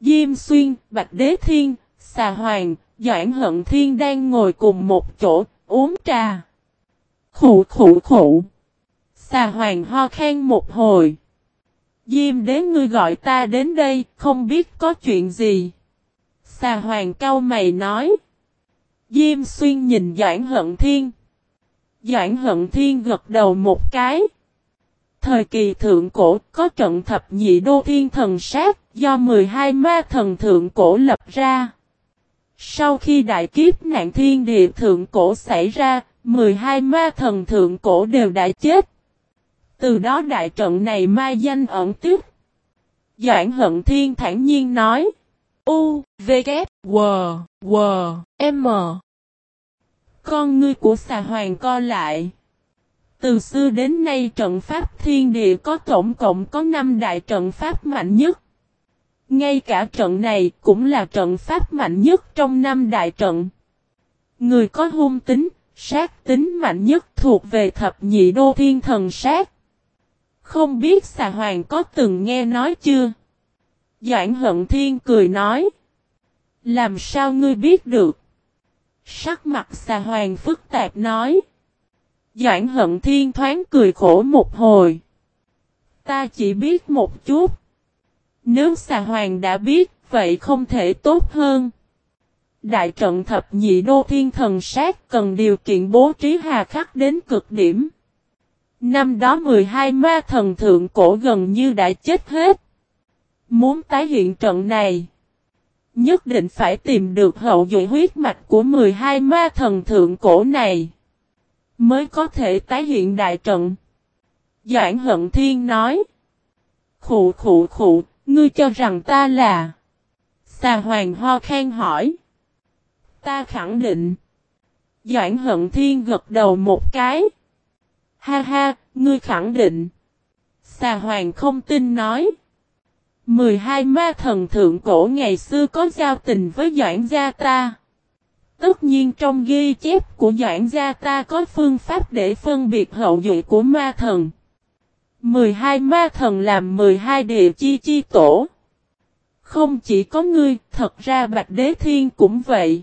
Diêm Xuyên, Bạch Đế Thiên, Xà Hoàng, Doãn Hận Thiên đang ngồi cùng một chỗ, uống trà. Khủ khủ khủ. Xà Hoàng ho khen một hồi. Diêm đế ngươi gọi ta đến đây, không biết có chuyện gì. Xà hoàng cao mày nói. Diêm xuyên nhìn Doãn Hận Thiên. Doãn Hận Thiên gật đầu một cái. Thời kỳ thượng cổ có trận thập nhị đô thiên thần sát do 12 ma thần thượng cổ lập ra. Sau khi đại kiếp nạn thiên địa thượng cổ xảy ra, 12 ma thần thượng cổ đều đã chết. Từ đó đại trận này ma danh ẩn tiếp. Doãn hận thiên thản nhiên nói. U, V, K, W, W, M. Con ngươi của xà hoàng co lại. Từ xưa đến nay trận pháp thiên địa có tổng cộng có 5 đại trận pháp mạnh nhất. Ngay cả trận này cũng là trận pháp mạnh nhất trong năm đại trận. Người có hung tính, sát tính mạnh nhất thuộc về thập nhị đô thiên thần sát. Không biết xà hoàng có từng nghe nói chưa? Doãn hận thiên cười nói. Làm sao ngươi biết được? Sắc mặt xà hoàng phức tạp nói. Doãn hận thiên thoáng cười khổ một hồi. Ta chỉ biết một chút. Nếu xà hoàng đã biết, vậy không thể tốt hơn. Đại trận thập nhị đô thiên thần sát cần điều kiện bố trí hà khắc đến cực điểm. Năm đó 12 ma thần thượng cổ gần như đã chết hết. Muốn tái hiện trận này, nhất định phải tìm được hậu dụ huyết mạch của 12 ma thần thượng cổ này, mới có thể tái hiện đại trận. Doãn Hận Thiên nói, Khụ khụ khụ, ngươi cho rằng ta là... Xà Hoàng ho khen hỏi. Ta khẳng định. Doãn Hận Thiên gật đầu một cái. Ha ha, ngươi khẳng định. Xà Hoàng không tin nói. 12 ma thần thượng cổ ngày xưa có giao tình với Doãn gia ta. Tất nhiên trong ghi chép của Doãn gia ta có phương pháp để phân biệt hậu duệ của ma thần. 12 ma thần làm 12 địa chi chi tổ. Không chỉ có ngươi, thật ra Bạch Đế Thiên cũng vậy.